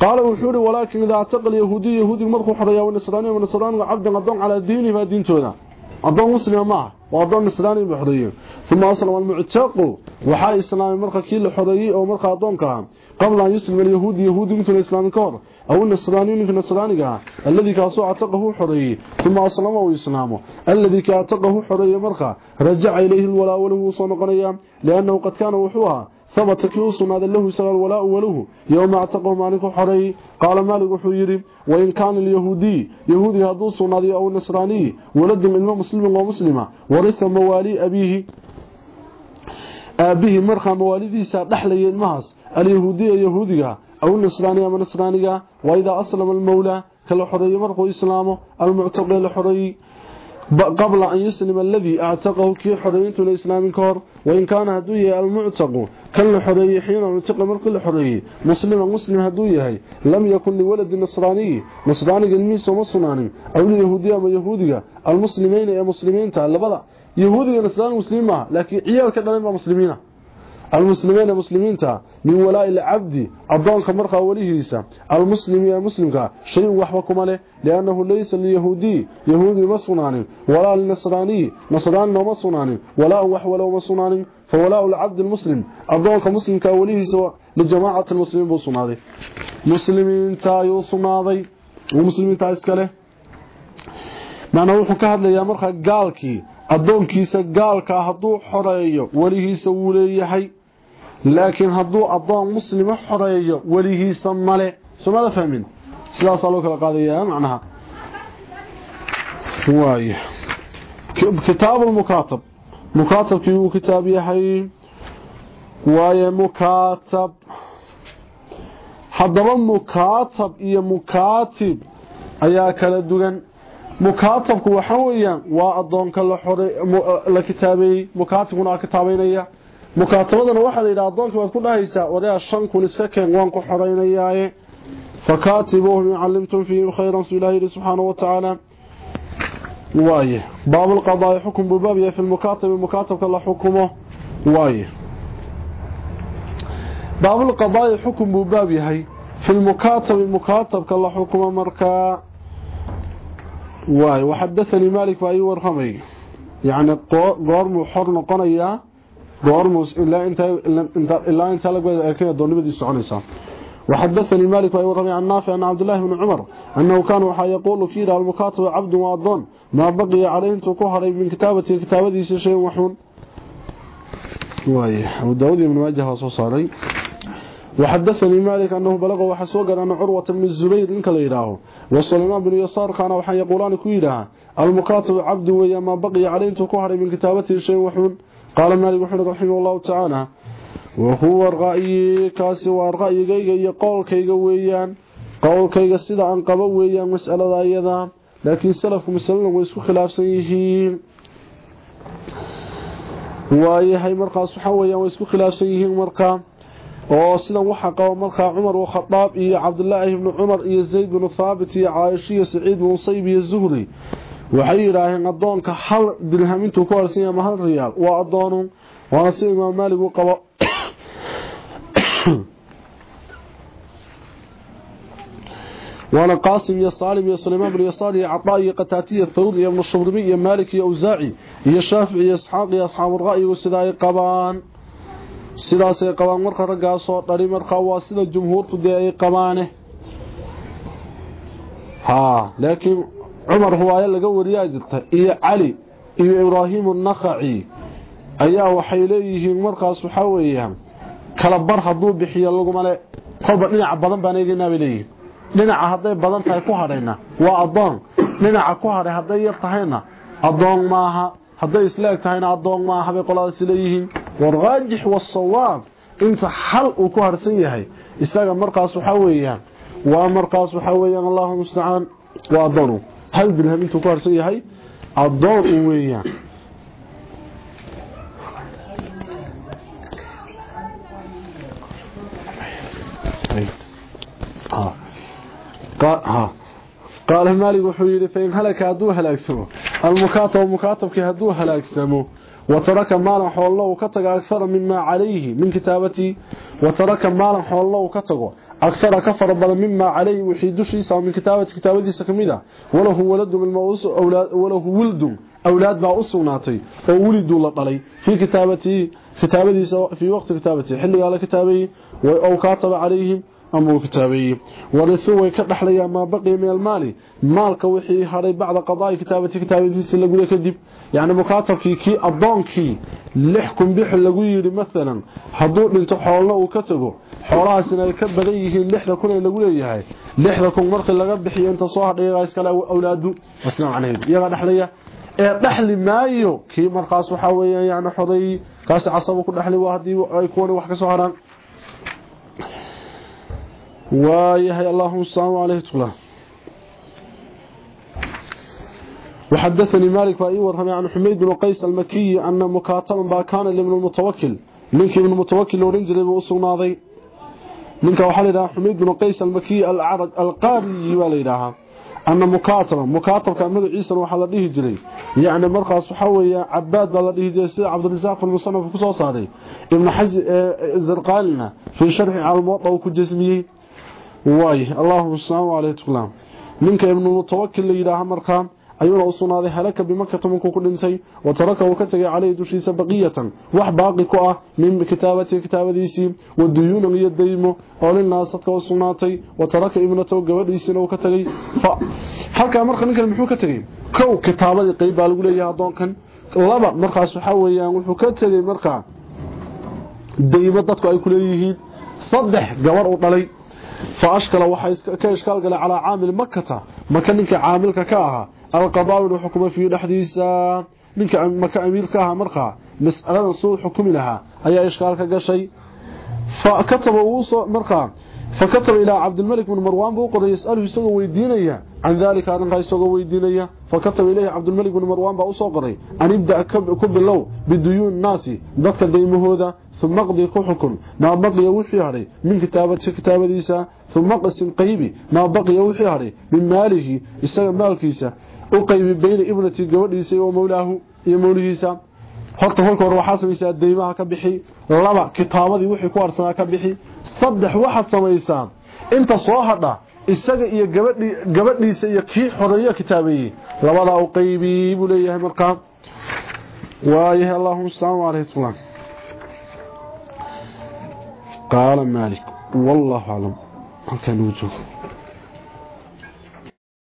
قال وحوري ولكن إذا اعتقل يهودي يهودي مرخو حريا والنصراني والنصراني عبدا قدون على دينه فدينتوذا فدين تودا قدون مسلم معه وقدون نصراني بحرية ثم أصلا المعتق وحا إسلامي مرخا كيل حرية أو مرخا قدون كهام قبل أن يسلم اليهودي يهودي مثل الإسلام كور أو النصراني مثل النصراني كهام الذي كاسو اعتقه حرية ثم أسلمه وإسلامه الذي كاعتقه حرية مرخا رجع إليه الولاء وله صنقنيا لأنه قد كان وحوها ثبت ماذا ذلله سوى الولاء وله يوم أعتقه مالك حري قال مالك حريري وإن كان اليهودي يهودي هدوسنا ذي أو النصراني ولد من مسلم ومسلمة. ورث موالي أبيه أبيه مرخى موالي ذي لي لحلي اليهودية يهودية أو النصرانية من نصرانية وإذا أسلم المولى كل حري إسلامه المعتقل حري قبل أن يسلم الذي أعتقه كي حريته لإسلام كور وإن كان هدوية المعتق كان حرية حين اعتق مرق الحرية مسلم مسلم هدوية لم يكن لولد نصراني. نصراني قلميس ومصناني أو ليهودية ما يهودية. المسلمين يا مسلمين تعالى بلا يهودية نصراني مسلمين لكن عيال كدلين مسلمين. المسلمين مسلمين من ولاء العبد أضانك مرقى وليهيسا المسلم يا مسلمك شيء وحبكم عليه لأنه ليس ليهودي يهودي مصناني ولا للنصراني نصراني ومصناني ولا وحول ومصناني فولاء العبد المسلم أضانك مسلمك وليهيسا لجماعة المسلمين بصنادي مسلمين تايو صنادي ومسلمين تايسكاله معنى وحو كهد ليا مرقى قالكي addoonkiisa gaalka hadduu xoreeyo weligiisa wuu leeyahay laakiin hadduu addoon muslima xoreeyo weligiisa male. Somada fahmin? Sidaasaa loo kala qaadaya macnaha. Waay kitaabu lmukaatab mukaatabkii wuu kitaab yahay waaye mukaatab haddaba mukaatab iyo mukaatib ayaa kala dugan mukaatabku waxa weeyaan waa adoonka la kitaabeeyey mukaatibkuna waa kitaabeynaya mukaatabadana waxaa la yidhaha adoonka waad ku dhahaysaa wadayaa shan kun iska keen waan ku xoreynayaaye fakaatibuuhum in calimtum fiihim khayran su ilahi yihi subxaanahu watacaala waaye baabulqadaai xukun buu baab yahay fi lmukaatabi mukaatabka la xukumo waaye baabulqadaai xukun buu baab yahay fi lmukaatabi mukaatabka la xukumo markaa واي وحدثني مالك واي ورخمي يعني قورمو حر نقنيا قورمو إلا انت إلا إنت لا كان دونبدي سكونيسا وحدثني مالك واي ورخمي عن نافع عن عبد الله بن عمر أنه كان وحا يقول كيرا المكاتب عبد واضون ما بقي عليه انت كهري من كتابه كتابتي شيء وحون. واي وداود بن واجه وصاري وحدثني مالك أنه بلغ وحسوق أن عروة بن الزبير إنك ليراه وسليمان بن يسار كان وحن يقولان كويلها المكاتب عبد ويا ما بقي عليه انت كهر من كتابته شيء وحون. قال مالك وحن رحمه الله تعالى وهو الرأي كاسي والرأي كيغا يقول كيغا ويان قول كيغا سيدا أن قبا ويان مسألة أيضا لكن سلف مسلم ويسكو خلاف سيهين marka oo sida waxa qabo marka Umar oo Khattab iyo Abdullah ibn Umar iyo Zayd ibn Thabit iyo Aisha iyo Sa'id ibn Musayyib iyo Zuhri waxay yiraahdeen adoonka hal dirham intuu ku harsan yahay hal riyaal waa adoonu waa sida Imam Malik uu qabo وانا قاسم يا صالم يا سليمان بن يسار يا عطاء يا قتاتي يا ثور يا ابن الشبرمي يا مالك يا اوزاعي يا شافعي يا اسحاق يا اصحاب الراي وسداي قبان sidaasay qabaan marka raggaa soo dhari markaa waa sida jumhuurtu dee ay qabaane haa laakiin cumar riwaayo laga wariyaa jirta iyo cali iyo ibraahim annakhaci ayaa waxay leeyihiin markaas waxaa weeyaan kala bar hadduu bixiyo lagumale kolba dhinac badan baan eegaynaa bay leeyihiin dhinaca hadday badan tahay ku hadhayna waa addoon. Dhinaca ku hadhay hadday yar tahayna addoon maaha. Hadday isleeg tahayna addoon maaha bay qoladaas leeyihiin. Waraajix wasawaab inta xal uu ku harsan yahay. Isaga markaas waxaa weeyaan waa markaas waxaa weeyaan allahu mustacaan waa addoonu hal dirham intuu ku harsan yahay adoor u weeyaan. Qaale maalig wuxuu yidhi fain halaka hadduu halaagsamo almukaataba mukaatabkii hadduu halaagsamo wa taraka maalan xoollo uu ka tago akfara mimaa calayhi min kitaabatii wa taraka maalan xoollo uu ka tago أكثر كفر بل مما عليه وحي دشيسا من كتابة كتابة كتابتيسا كميدا وله ولد من موص أولاد وله ولد أولاد ما أصناتي أو ولدوا لطلي. في كتابتي كتابتيسا في وقت كتابتي. حل على كتابي. أو كاتب عليهم ama uu kitaabeeyey warisu way ka dhaxlayaan maa baqiya min almaali maalka wixii hadhay bacda qadaai kitaabati kitaabadiisa laguda kadib yacni mukaatabkii kii addoonkii lix kun bixi lagu yidhi maalan hadduu dhinto xoolna uu ka tago xoolahaasina ay ka badan yihiin lixda kun ee lagu leeyahay. Lixda kun markii laga bixiyo inta soo hadhay iyagaa iskale awlaadu asna macnaheedu iyagaa dhexlaya ee dhaxli maayo kii markaas waxaa weeyaan yani xoday kaasi casaba ku dhaxli waa haddii ay kuwani wax ka soo haraan waayahay allahuma salaamu calayhi tula وحدثني مالك فأي ورمي عن حميد بن قيس المكي أن مكاتبا با كان لابن المتوكل. منك ابن المتوكل ورنجل بأسو ناضي منك وحال حميد بن قيس المكي القاري والإلهة أن مكاتبا مكاتب كان مدع عيسى وحال ديه جري يعني مرخص وحوية عباد بلا ديه جري سيد عبد الرزاق في المصنف كسو صاري. ابن حج الزرقالنا في شرح على الموطأ waay allahuma salaam alayhi tuqlam. Ninka ibn mutawakkil la yiraaha markaa ayuuna usugnaaday halaka bimakata markuu ku dhintay wa taraka uu ka tagay calayhi dushiisa baqiyatan. Wax baaqi ku ah min kitaabatii kitaabadiisii wa duyuunan iyo daymo oo linaas dadka u sugnaatay wa taraka ibnatahu gabadhiisiina uu ka tagay. Halkaa marka ninkan muxuu ka tegey kow kitaabadii qayb baa lagu leeyahay addoonkan. Laba markaas waxaa weeyaan dhalay. فأشكل وحي كإشكال قال على عامل مكة. مكة نك عاملك كاها القضاء والحكم في نحديسا نك مكة أمير كاها مرقه مسألة سوء حكم لها أي إشكالك كغشاي فكتب وصو مرقه فكتب إلى عبد الملك بن مروان بوقر يسأله يسوغ ويدينيا عن ذلك أنا يسوغ ويدينيا فكتب إليه عبد الملك بن مروان بأسوغري أن يبدأ كب, كب لو بديون الناس. دكتور ديمهوده ثم قضي كحكم ما بقي وحي هري من كتابة كتابديسا ثم قسم قيبي ما بقي وحي هري من ماله استغل مالكيسا ibnati gabadhiisa iyo mawlaahu iyo mawlihiisa horta holka hore waxaa samaysaa deymaha ka bixi laba kitaabadii wixii ku harsanaa ka bixi saddex waxaad samaysaa inta soo hadha isaga iyo gabadhi gabadhiisa iyo kii xoreeyo kitaabeeyey labadaa u qaybi buu leeyahay markaa waayahay allahuma salaamu calayhi tulan قال مالك والله أعلم. هل كان